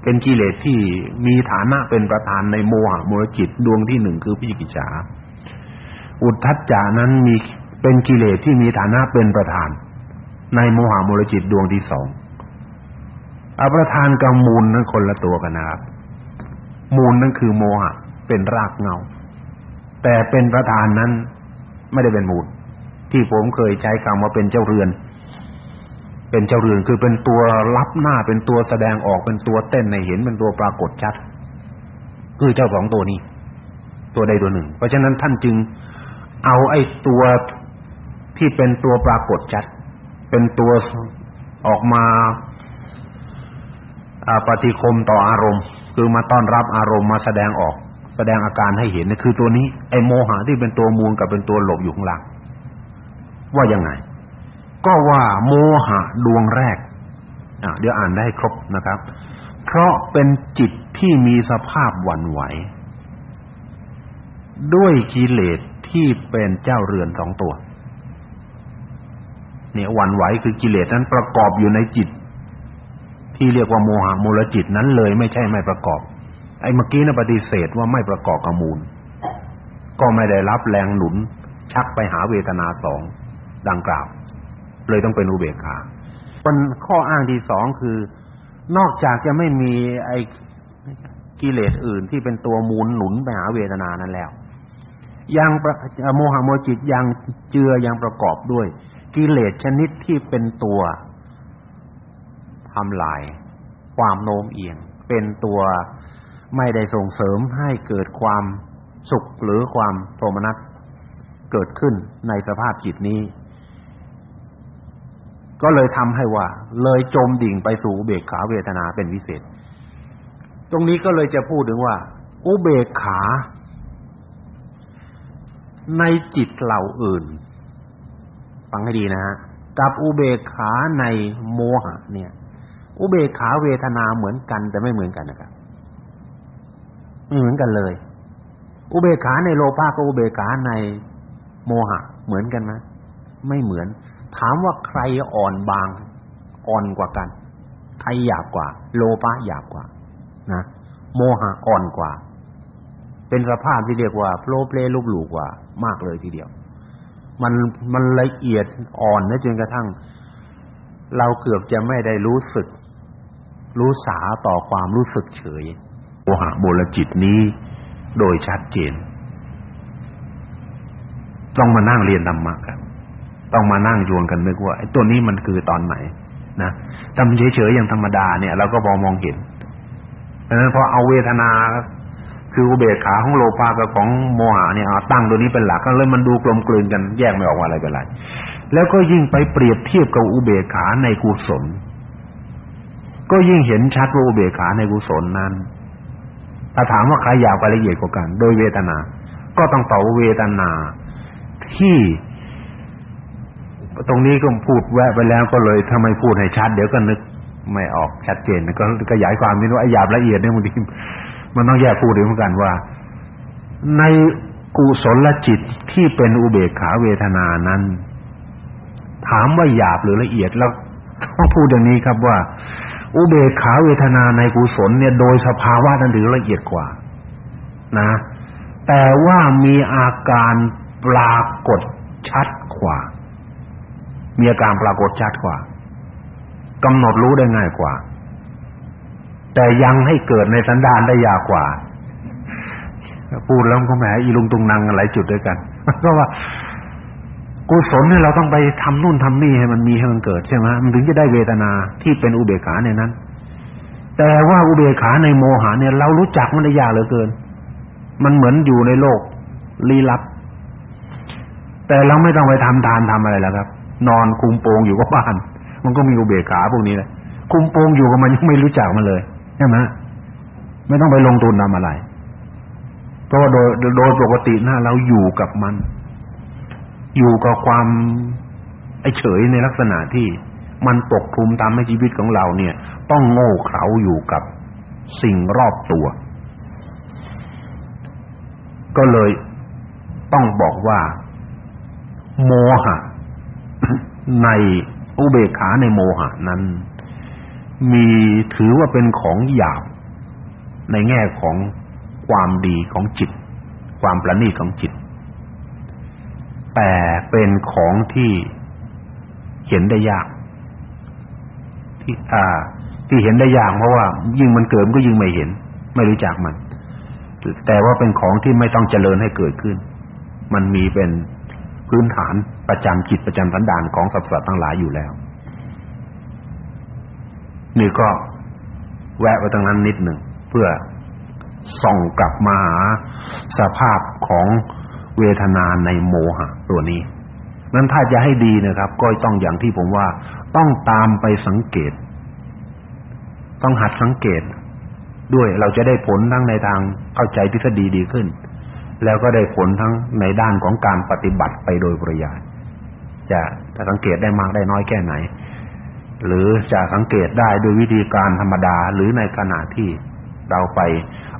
เป็นกิเลสที่มีฐานะเป็นประธานในโมหะมูลจิตดวงที่หนึ่งคือพิจิกิจฉาอุทธัจจานั้นมี เป็นกิเลสที่มีฐานะเป็นประธาน ในโมหะมูลจิตดวงที่สองอประธานกับมูลนั้นคนละตัวกันนะครับ มูลนั้นคือโมหะเป็นรากเงา แต่เป็นประธานนั้นไม่ได้เป็นมูล ที่ผมเคยใช้คำว่าเป็นเจ้าเรือน เป็นเจ้าเรือนคือเป็นตัวรับหน้าเป็นตัวแสดงออกเป็นตัวเต้นในเห็นเป็นตัวปรากฏชัด คือเจ้าสองตัวนี้ ตัวใดตัวหนึ่ง เพราะฉะนั้นท่านจึงเอาไอ้ตัว ที่เป็นตัวปรากฏชัด เป็นตัวออกมาปฏิคมต่ออารมณ์ คือมาต้อนรับอารมณ์มาแสดงออก แสดงอาการให้เห็นนี่คือตัวนี้ไอ้โมหะที่เป็นตัวมูลกับเป็นตัวหลบอยู่ข้างหลังว่ายังไง ก็ว่าโมหะดวงแรกอะเดี๋ยวอ่านได้ครบนะครับ เพราะเป็นจิตที่มีสภาพหวั่นไหว ด้วยกิเลสที่เป็นเจ้าเรือนสองตัว เนี่ยวันไหวคือกิเลสนั้นประกอบอยู่ในจิต ที่เรียกว่าโมหะมูลจิตนั้นเลยไม่ใช่ไม่ประกอบ ไอ้เมื่อกี้น่ะปฏิเสธว่าไม่ประกอบกับมูล ก็ไม่ได้รับแรงหนุน ชักไปหาเวทนาสองดังกล่าว เลยต้องเป็นอุเบกขาเป็นข้ออ้างที่สองคือนอกจากจะไม่มีไอ้กิเลสอื่นที่เป็นตัวมูลหนุนไปหาเวทนานั้นแล้วยังโมหะโมจิตยังเจือยังประกอบด้วย กิเลสชนิดที่เป็นตัวทำลาย ความโน้มเอียง เป็นตัวไม่ได้ส่งเสริมให้เกิดความสุขหรือความโทมนัสเกิดขึ้นในสภาพจิตนี้ ก็เลยทำให้ว่า เลยจมดิ่งไปสู่อุเบกขาเวทนาเป็นวิเศษ ตรงนี้ก็เลยจะพูดถึงว่า อุเบกขา ในจิตเหล่าอื่น ฟังให้ดีนะฮะกับอุเบกขาในโมหะ เนี่ย อุเบกขาเวทนาเหมือนกันแต่ไม่เหมือนกันนะครับไม่เหมือนกันเลย อุเบกขาในโลภะกับอุเบกขาในโมหะ เหมือนกันไหมไม่เหมือน ถามว่าใครอ่อนบางอ่อนกว่ากัน ใครหยาบกว่า โลภะหยาบกว่า นะโมหะอ่อนกว่า เป็นสภาพที่เรียกว่าโปรเพลลุกหลูกว่ามากเลยทีเดียว มันมันละเอียดอ่อนนะจนกระทั่ง เราเกือบจะไม่ได้รู้สึก รู้สาต่อความรู้สึกเฉยโอหะโมลจิตนี้โดยชัดเจน ต้องมานั่งเรียนธรรมะกันต้องมานั่งโยนกันนึกว่าไอ้ตัวนี้มันคือตอนไหน นะทำเฉยๆอย่างธรรมดาเนี่ยเราก็พอมองเห็นเพราะนั้นพอเอาเวทนา คืออุเบกขาของโลภะกับของโมหะเนี่ยตั้งตัวนี้เป็นหลักก็เลยมันดูกลมกลืนกันแยกไม่ออกว่าอะไรเป็นอะไรแล้วก็ยิ่งไปเปรียบเทียบกับอุเบกขาในกุศล ก็ยิ่งเห็นชัดว่าอุเบกขาในกุศลนั้นถ้าถามว่าใครอยากไปละเอียดกว่ากัน โดยเวทนา ก็ต้องตอบเวทนาที่ตรงนี้ก็พูดแวะไปแล้วก็เลยทำไมพูดให้ชัดเดี๋ยวก็นึกไม่ออกชัดเจนก็ขยายความนิดว่าไอ้หยาบละเอียดเนี่ยบางทีมันต้องแยกพูดเหมือนกันว่า ในกุศลจิตที่เป็นอุเบกขาเวทนานั้น ถามว่าหยาบหรือละเอียดแล้วต้องพูดอย่างนี้ครับว่า อุเบกขาเวทนาในกุศลเนี่ยโดยสภาวะนั้นถือละเอียดกว่า นะ แต่ว่ามีอาการปรากฏชัดกว่า มีอาการปรากฏชัดกว่ากำหนดรู้ได้ง่ายกว่า แต่ยังให้เกิดในสันดานได้ยากกว่าพูดแล้วก็แหมอีลุงตุงนังหลายจุดด้วยกันก็ว่ากุศลเนี่ยเราต้องไปทำนู่นทำนี่ให้มันมีให้มันเกิดใช่ไหมมันถึงจะได้เวทนาที่เป็นอุเบกขาในนั้น แต่ว่าอุเบกขาในโมหะเนี่ย เรารู้จักมันได้ยากเหลือเกิน มันเหมือนอยู่ในโลกลี้ลับ แต่เราไม่ต้องไปทำทานทำอะไรแล้วครับ นอนคุมโปงอยู่กับบ้าน มันก็มีอุเบกขาพวกนี้แหละคุมโปงอยู่กับมันยังไม่รู้จักมันเลย ใช่ไหมไม่ต้องไปลงทุนทำอะไรเพราะโดยโดยปกตินะเราอยู่กับมัน อยู่กับความไอเฉยในลักษณะที่มันปกคลุมทำให้ชีวิตของเราเนี่ย ต้องโง่เขลาอยู่กับสิ่งรอบตัว ก็เลยต้องบอกว่า โมหะ ในอุเบกขาในโมหะนั้น มีถือว่าเป็นของหยาบในแง่ของความดีของจิต ความประณีตของจิต แต่เป็นของที่เห็นได้ยาก ที่อ่า ที่เห็นได้ยากเพราะว่า ยิ่งมันเกิดก็ยิ่งไม่เห็น ไม่รู้จักมัน แต่ว่าเป็นของที่ไม่ต้องเจริญให้เกิดขึ้น มันมีเป็นพื้นฐานประจำจิตประจำสันดานของสรรพสัตว์ทั้งหลายอยู่แล้ว นี่ก็แวะไปตรงนั้นนิดหนึ่งเพื่อส่องกลับมาหาสภาพของเวทนาในโมหะตัวนี้นั้นถ้าจะให้ดีนะครับ ก็ต้องอย่างที่ผมว่า ต้องตามไปสังเกต ต้องหัดสังเกต ด้วยเราจะได้ผลทั้งในทางเข้าใจทฤษฎีดีขึ้น แล้วก็ได้ผลทั้งในด้านของการปฏิบัติไปโดยปริยายจะจะสังเกตได้มากได้น้อยแค่ไหน หรือจะสังเกตได้โดยวิธีการธรรมดา หรือในขณะที่เราไป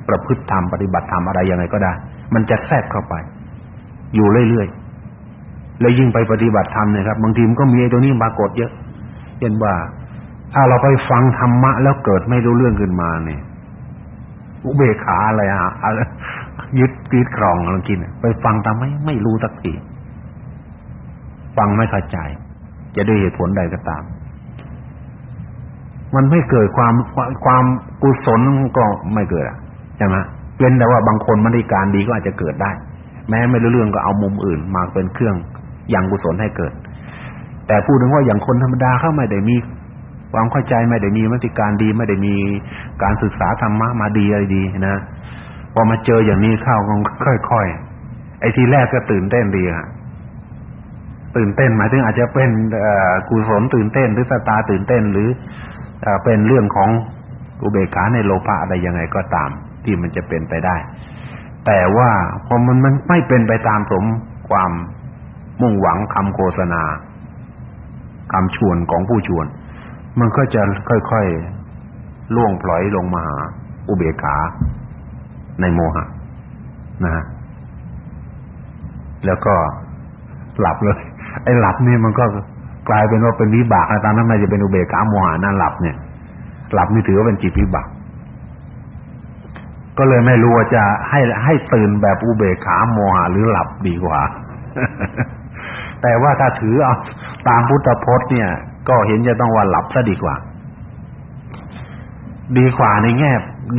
ประพฤติธรรมปฏิบัติธรรมอะไรยังไงก็ได้ มันจะแทรกเข้าไป อยู่เรื่อยๆแล้วยิ่งไปปฏิบัติธรรมเนี่ยครับบางทีมันก็มีไอ้ตัวนี้ปรากฏเยอะเช่นว่า ถ้าเราไปฟังธรรมะ แล้วเกิดไม่รู้เรื่องขึ้นมาเนี่ยอุเบกขาอะไรอะยึดยึดครองลองกินไปฟังทำไมไม่รู้สักทีฟังไม่เข้าใจ จะด้วยเหตุผลใดก็ตาม มันไม่เกิดความความกุศลก็ไม่เกิดอะใช่ไหมเป็นแต่ว่าบางคนมันได้การดีก็อาจจะเกิดได้ แม้ไม่รู้เรื่องก็เอามุมอื่น มาเป็นเครื่องยังกุศลให้เกิด แต่พูดถึงว่าอย่างคนธรรมดาเข้าไม่ได้มีความเข้าใจไม่ได้มีมติการดีไม่ได้มีการศึกษาธรรมะมาดีอะไรดีนะพอมาเจออย่างนี้เข้าก็ค่อยๆไอ้ทีแรกก็ตื่นเต้นดีอะตื่นเต้นหมายถึงอาจจะเป็นกุศลตื่นเต้นหรือสตาตื่นเต้นหรือ เป็นเรื่องของอุเบกขาในโลภะอะไรยังไงก็ตาม ที่มันจะเป็นไปได้ แต่ว่าพอมันมันไม่เป็นไปตามสมความมุ่งหวังคำโฆษณาคำชวนของผู้ชวน มันก็จะค่อยๆล่วงพลอยลงมาอุเบกขาในโมหะนะฮะแล้วก็หลับเลยไอ้หลับนี่มันก็ กลายเป็นว่าเป็นวิบากตอนนั้นไม่จะเป็นอุเบกขาโมหะนั่นหลับเนี่ย หลับนี่ถือว่าเป็นจิตวิบาก ก็เลยไม่รู้ว่าจะให้ให้ตื่นแบบอุเบกขาโมหะหรือหลับดีกว่า แต่ว่าถ้าถือเอาตามพุทธพจน์เนี่ย ก็เห็นจะต้องว่าหลับซะดีกว่า ดีกว่าในแง่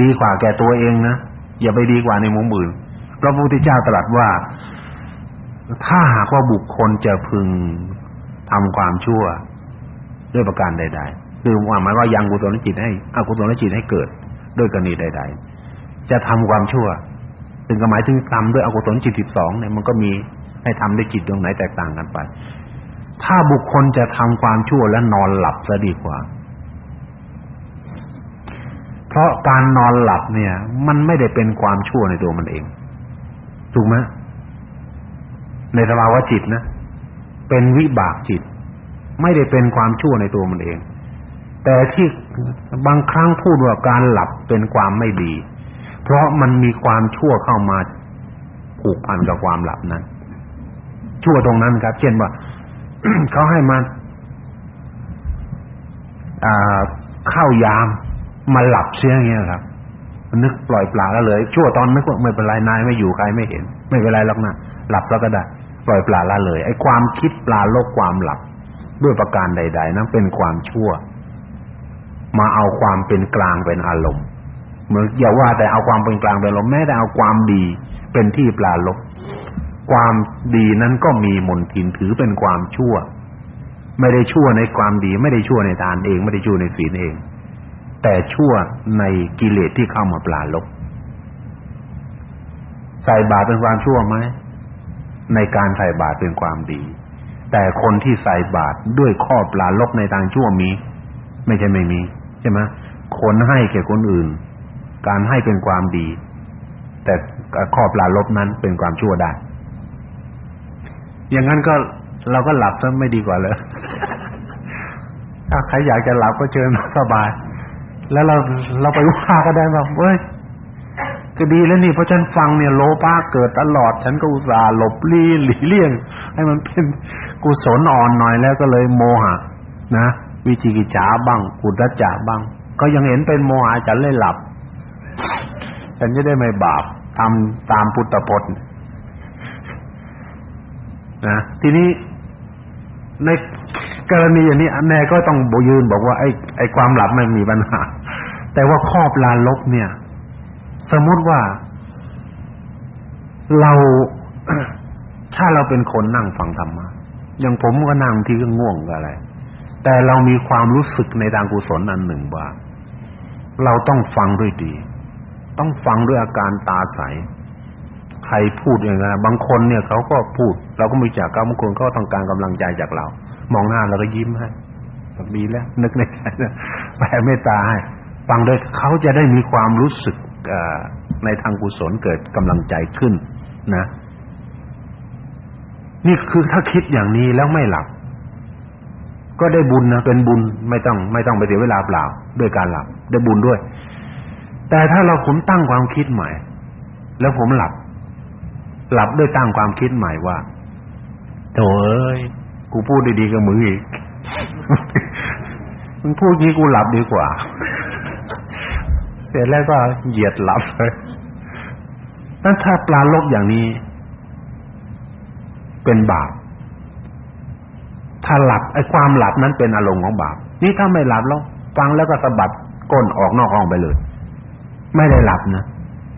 ดีกว่าแก่ตัวเองนะอย่าไปดีกว่าในมุมอื่นพระพุทธเจ้าตรัสว่าถ้าหากว่าบุคคลจะพึง ทำความชั่วด้วยประการใด ๆ คือว่าหมายว่ายังกุศลจิตให้อกุศลจิตให้เกิดด้วยกรณีใด ๆ จะทำความชั่วถึงหมายถึงทำด้วยอกุศลจิต12เนี่ยมันก็มีให้ทำด้วยจิตดวงไหนแตกต่างกันไป ถ้าบุคคลจะทำความชั่วและนอนหลับซะดีกว่า เพราะการนอนหลับเนี่ย มันไม่ได้เป็นความชั่วในตัวมันเอง ถูกไหมในสภาวะจิตนะ เป็นวิบากจิต ไม่ได้เป็นความชั่วในตัวมันเอง แต่ที่บางครั้งพูดว่าการหลับเป็นความไม่ดี เพราะมันมีความชั่วเข้ามาผูกพันกับความหลับนั้น ชั่วตรงนั้นครับ เช่นว่าเขาให้มาเข้ายามมาหลับเสียอย่างเงี้ยครับนึกปล่อยปลาแล้วเลยชั่วตอนนึกว่าไม่เป็นไรนายไม่อยู่ใครไม่เห็น ไม่เป็นไรหรอกนะหลับซะก็ได้ ปล่อยปลาละเลย ไอ้ความคิดปลาโลกความหลับ ด้วยประการใด ๆ นั้นเป็นความชั่ว มาเอาความเป็นกลางเป็นอารมณ์เหมือนอย่าว่าแต่เอาความเป็นกลางเป็นอารมณ์แม้แต่เอาความดีเป็นที่ปลาลบความดีนั้นก็มีมนทินถือเป็นความชั่ว ไม่ได้ชั่วในความดี ไม่ได้ชั่วในทานเอง ไม่ได้ชั่วในศีลเอง แต่ชั่วในกิเลสที่เข้ามาปลาลบใส่บาตรเป็นความชั่วไหม ในการใส่บาตรเป็นความดี แต่คนที่ใส่บาตรด้วยข้อปลาลบในทางชั่วมี ไม่ใช่ไม่มีใช่ไหมคนให้แก่คนอื่น การให้เป็นความดี แต่ข้อปลาลบนั้นเป็นความชั่วได้ อย่างนั้นก็เราก็หลับซะไม่ดีกว่าเลยถ้าใครอยากจะหลับก็เชิญสบาย แล้วเราเราไปว่าก็ได้แบบเว้ย ก็ดีแล้วนี่เพราะฉันฟังเนี่ยโลภะเกิดตลอด ฉันก็อุตส่าห์หลบลี้หลีเลี่ยง ให้มันเป็นกุศลอ่อนหน่อยแล้วก็เลยโมหะ นะวิจิกิจฉาบ้างกุฏจาบ้าง ก็ยังเห็นเป็นโมหะฉันเลยหลับ ฉันจะได้ไม่บาปทำตามพุทธพจน์นะทีนี้ในกรณีอย่างนี้แม่ก็ต้องบยืนบอกว่าไอ้ไอ้ความหลับไม่มีปัญหา แต่ว่าครอบลาลบเนี่ย สมมติว่าเราถ้าเราเป็นคนนั่งฟังธรรมะอย่างผมก็นั่งที่ก็ง่วงก็อะไร แต่เรามีความรู้สึกในทางกุศลอันหนึ่งว่า เราต้องฟังด้วยดี ต้องฟังด้วยอาการตาใส ใครพูดอย่างนั้นบางคนเนี่ยเขาก็พูด เราก็ไม่จักเขาบางคนก็ต้องการกำลังใจจากเรา มองหน้าเราก็ยิ้มให้แบบดีแล้ว นึกในใจนะแผ่เมตตาให้ ฟังด้วยเขาจะได้มีความรู้สึก ในทางกุศลเกิดกำลังใจขึ้นนะ นี่คือถ้าคิดอย่างนี้แล้วไม่หลับ ก็ได้บุญนะเป็นบุญไม่ต้อง ไม่ต้องไปเสียเวลาเปล่าด้วยการหลับ ได้บุญด้วย แต่ถ้าเราผมตั้งความคิดใหม่ แล้วผมหลับ หลับด้วยตั้งความคิดใหม่ว่าโถ่เอ้ยกูพูดดีๆกับมึงอีกมึงพูดงี้กูหลับดีกว่า เสร็จแล้วก็เหยียดหลับเลยนั้นถ้าปลาลบอย่างนี้ เป็นบาป ถ้าหลับไอ้ความหลับนั้นเป็นอารมณ์ของบาป นี่ถ้าไม่หลับแล้วฟังแล้วก็สะบัดก้นออกนอกห้องไปเลย ไม่ได้หลับนะ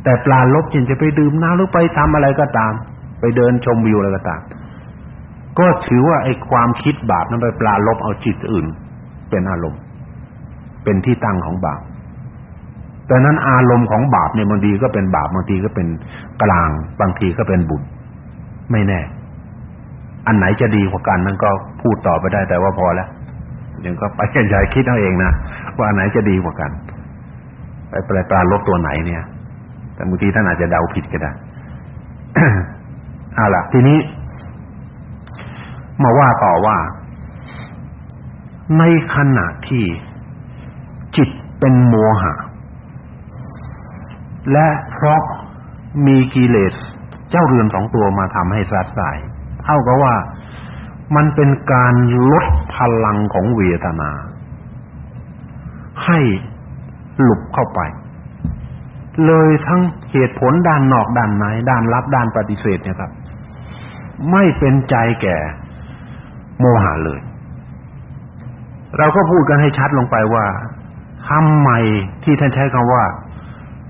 แต่ปลาลบยินจะไปดื่มน้ำหรือไปทำอะไรก็ตาม ไปเดินชมวิวอะไรก็ตาม ก็ถือว่าไอ้ความคิดบาปนั้นไปปลาลบเอาจิตอื่น เป็นอารมณ์ เป็นที่ตั้งของบาป แต่นั้นอารมณ์ของบาปเนี่ยบางทีก็เป็นบาปบางทีก็เป็นกลาง บางทีก็เป็นบุญไม่แน่ อันไหนจะดีกว่ากันนั่นก็พูดต่อไปได้แต่ว่าพอแล้วยังก็ไปแค่ใจคิดเอาเองนะว่าอันไหนจะดีกว่ากันไปแปลปลาลบตัวไหนเนี่ย แต่บางทีท่านอาจจะเดาผิดก็ได้เอาล่ะ ทีนี้ มาว่าต่อว่า ในขณะที่จิตเป็นโมหะ และเพราะมีกิเลสเจ้าเรือนสองตัวมาทำให้สัดสายเท่ากับว่ามันเป็นการลดพลังของเวทนา ให้หลุบเข้าไป เลยทั้งเหตุผลด้านนอกด้านในด้านรับด้านปฏิเสธเนี่ยครับ ไม่เป็นใจแก่โมหะเลย เราก็พูดกันให้ชัดลงไปว่าทำไมที่ท่านใช้คำว่า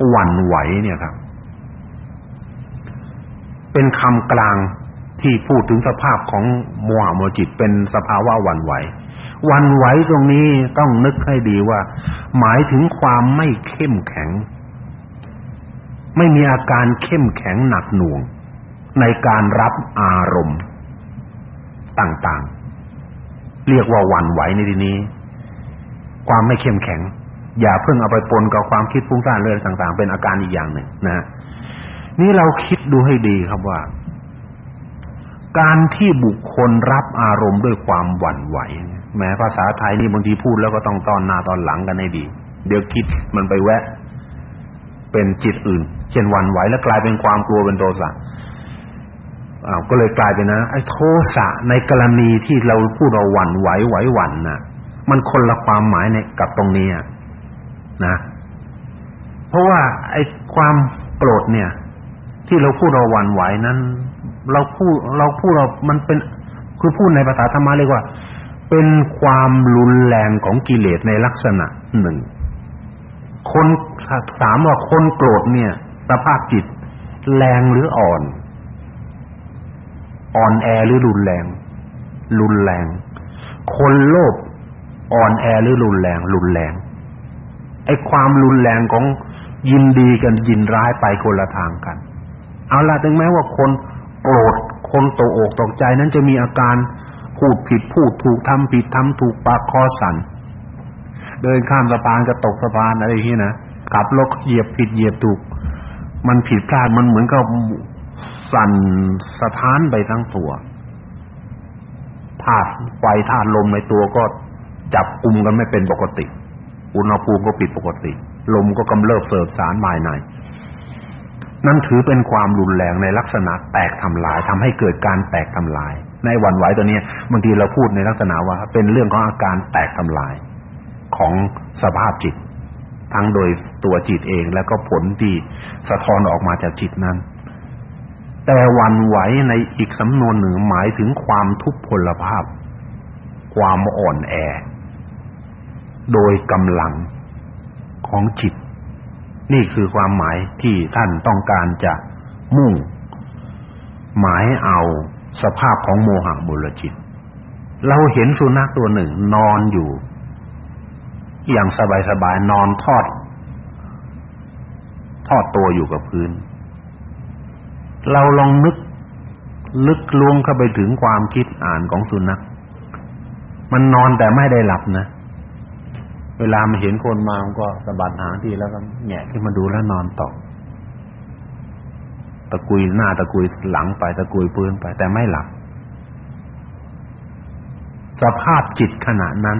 หวั่นไหวเนี่ยครับ เป็นคำกลางที่พูดถึงสภาพของโมหะโมจิตเป็นสภาวะหวั่นไหวหวั่นไหวตรงนี้ต้องนึกให้ดีว่า หมายถึงความไม่เข้มแข็ง ไม่มีอาการเข้มแข็งหนักหน่วง ในการรับอารมณ์ ต่างๆ เรียกว่าหวั่นไหวในที่นี้ ความไม่เข้มแข็ง อย่าเพิ่งเอาไปปนกับความคิดฟุ้งซ่านเรื่องต่างๆ เป็นอาการอีกอย่างหนึ่งนะนี่เราคิดดูให้ดีครับว่า การที่บุคคลรับอารมณ์ด้วยความหวั่นไหว แม้ภาษาไทยนี่บางทีพูดแล้วก็ต้องตอนหน้าตอนหลังกันให้ดี เดี๋ยวคิดมันไปแวะ เป็นจิตอื่น เช่นหวั่นไหวแล้วกลายเป็นความกลัวเป็นโทสะอ้าวก็เลยกลายเป็นนะไอ้โทสะในกรณีที่เราพูดเราหวั่นไหวไหวหวั่นน่ะ มันคนละความหมายในกับตรงนี้อะ นะเพราะว่าไอ้ความโกรธเนี่ย ที่เราพูดเราหวั่นไหวนั้น เราพูดเราพูดเรามันเป็นคือพูดในภาษาธรรมะเรียกว่า เป็นความรุนแรงของกิเลสในลักษณะหนึ่ง คนถามว่าคนโกรธเนี่ย สภาพจิตแรงหรืออ่อน อ่อนแอหรือรุนแรง รุนแรง คนโลภอ่อนแอหรือรุนแรง รุนแรง ไอ้ความรุนแรงของยินดีกันยินร้ายไปคนละทางกัน เอาล่ะถึงแม้ว่าคนโกรธคนตกอกตกใจนั้นจะมีอาการพูดผิดพูดถูกทำผิดทำถูกปากคอสั่นเดินข้ามสะพานก็ตกสะพานอะไรอย่างนี้นะขับรถเหยียบผิดเหยียบถูก มันผิดพลาดมันเหมือนกับสั่นสะท้านไปทั้งตัวธาตุไฟธาตุลมในตัวก็จับกลุ่มกันไม่เป็นปกติ อุณหภูมิก็ผิดปกติ ลมก็กำเริบเสบสารภายใน นั่นถือเป็นความรุนแรงในลักษณะแตกทำลายทำให้เกิดการแตกทำลาย ในวันไหวตัวนี้บางทีเราพูดในลักษณะว่า เป็นเรื่องของอาการแตกทำลายของสภาพจิต ทั้งโดยตัวจิตเองแล้วก็ผลที่สะท้อนออกมาจากจิตนั้น แต่วันไหวในอีกสำนวนหนึ่งหมายถึงความทุพพลภาพ ความอ่อนแอ โดยกำลังของจิต นี่คือความหมายที่ท่านต้องการจะมุ่ง หมายเอาสภาพของโมหะบุรจิต เราเห็นสุนัขตัวหนึ่งนอนอยู่ อย่างสบายๆนอนทอด ทอดตัวอยู่กับพื้น เราลองนึกลึกลวงเข้าไปถึงความคิดอ่านของสุนัข มันนอนแต่ไม่ได้หลับนะ เวลามันเห็นคนมามันก็สะบัดหางทีแล้วก็แงะขึ้นมาดูแล้วนอนต่อตะกุยหน้าตะกุยหลังไปตะกุยพื้นไป แต่ไม่หลับ สภาพจิตขณะนั้น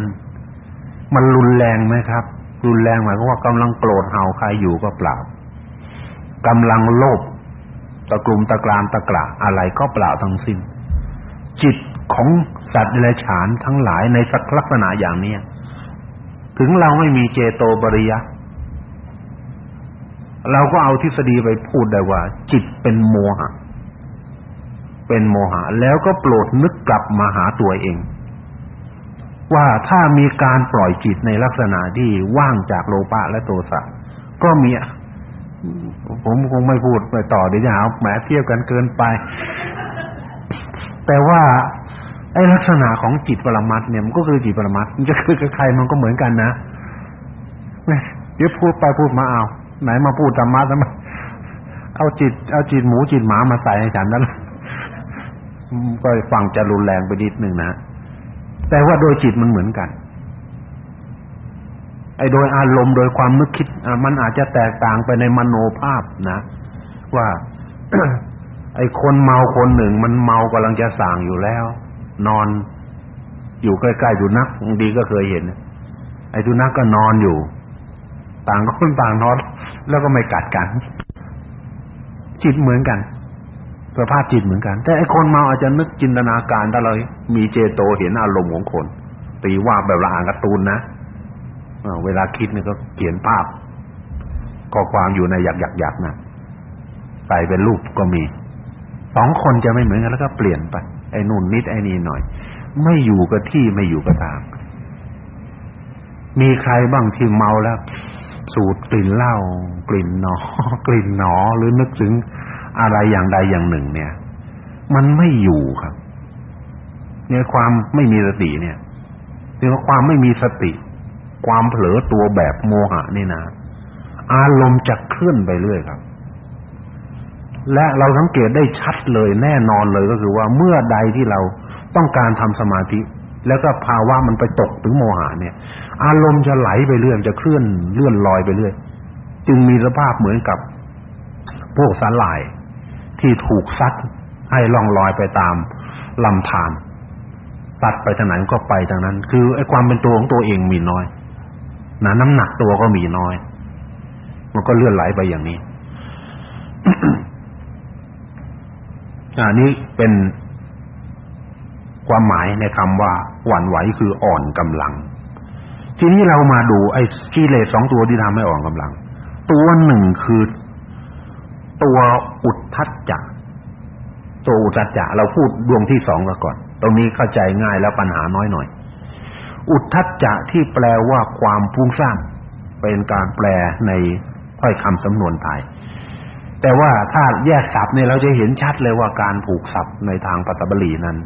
มันรุนแรงไหมครับ รุนแรงหมายความว่ากำลังโกรธเห่าใครอยู่ก็เปล่ากำลังโลภตะกลุมตะกรามตะกระอะไรก็เปล่าทั้งสิ้น จิตของสัตว์เดรัจฉานทั้งหลายในสักลักษณะอย่างนี้ ถึงเราไม่มีเจโตบริยะเราก็เอาทฤษฎีไปพูดได้ว่า จิตเป็นโมหะ เป็นโมหะ แล้วก็โปรดนึกกลับมาหาตัวเอง ว่าถ้ามีการปล่อยจิตในลักษณะที่ว่างจากโลภะและโทสะก็มีผมคงไม่พูดไปต่อเดี๋ยวจะหาแหมเทียบกันเกินไป แต่ว่า ไอ้ลักษณะของจิตปรมัตเนี่ยมันก็คือจิตปรมัตมันจะคือกับใครมันก็เหมือนกันนะเดี๋ยวพูดไปพูดมาเอาไหนมาพูดธรรมะทำไมเอาจิตเอาจิตหมูจิตหมามาใส่ให้ฉันนั้นก็ฟังจะรุนแรงไปนิดนึงนะแต่ว่าโดยจิตมันเหมือนกัน ไอ้โดยอารมณ์โดยความนึกคิดมันอาจจะแตกต่างไปในมโนภาพนะ ว่า ไอ้คนเมาคนหนึ่ง มันเมากำลังจะสั่งอยู่แล้ว นอนอยู่ใกล้ๆสุนัขบางทีก็เคยเห็น ไอ้สุนัขก็นอนอยู่ ต่างคนต่างนอน แล้วก็ไม่กัดกัน จิตเหมือนกัน สภาพจิตเหมือนกัน แต่ไอ้คนเมาอาจจะนึกจินตนาการถ้าเรามีเจโตเห็นอารมณ์ของคน ตีว่าแบบละอ่านการ์ตูนนะเวลาคิดนี่ก็เขียนภาพข้อความอยู่ในหยักๆๆนะใส่เป็นรูปก็มีสองคนจะไม่เหมือนกันแล้วก็เปลี่ยนไป ไอ้นู่นนิดไอ้นี่หน่อย ไม่อยู่กับที่ไม่อยู่กับทาง มีใครบ้างที่เมาแล้ว สูดกลิ่นเหล้ากลิ่นหนอกลิ่นหนอหรือนึกถึงอะไรอย่างใดอย่างหนึ่ง เนี่ย มันไม่อยู่ครับเนี่ยความไม่มีสติเนี่ยเรียกว่าความไม่มีสติ ความเผลอตัวแบบโมหะนี่นะอารมณ์จะเคลื่อนไปเรื่อยครับ และเราสังเกตได้ชัดเลยแน่นอนเลยก็คือว่าเมื่อใดที่เราต้องการทำสมาธิ แล้วก็ภาวะมันไปตกถึงโมหะเนี่ย อารมณ์จะไหลไปเรื่อยจะเคลื่อนเลื่อนลอยไปเรื่อยจึงมีสภาพเหมือนกับพวกสาหร่ายที่ถูกซัดให้ล่องลอยไปตามลำธารซัดไปทางไหนก็ไปทางนั้น คือไอ้ความเป็นตัวของตัวเองมีน้อยนะน้ำหนักตัวก็มีน้อย มันก็เลื่อนไหลไปอย่างนี้ อันนี้เป็นความหมายในคำว่าหวั่นไหวคืออ่อนกำลัง ทีนี้เรามาดูไอ้กิเลสสองตัวที่ทำให้อ่อนกำลัง ตัวหนึ่งคือตัวอุทธัจจะตัวอุทธัจจะเราพูดดวงที่สองก็ก่อน ตรงนี้เข้าใจง่ายแล้วปัญหาน้อยหน่อย อุทธัจจะที่แปลว่าความฟุ้งซ่านเป็นการแปลในถ้อยคำสำนวนไทย แต่ว่าถ้าแยกศัพท์เนี่ยเราจะเห็นชัดเลยว่าการผูกศัพท์ในทางภาษาบาลีนั้น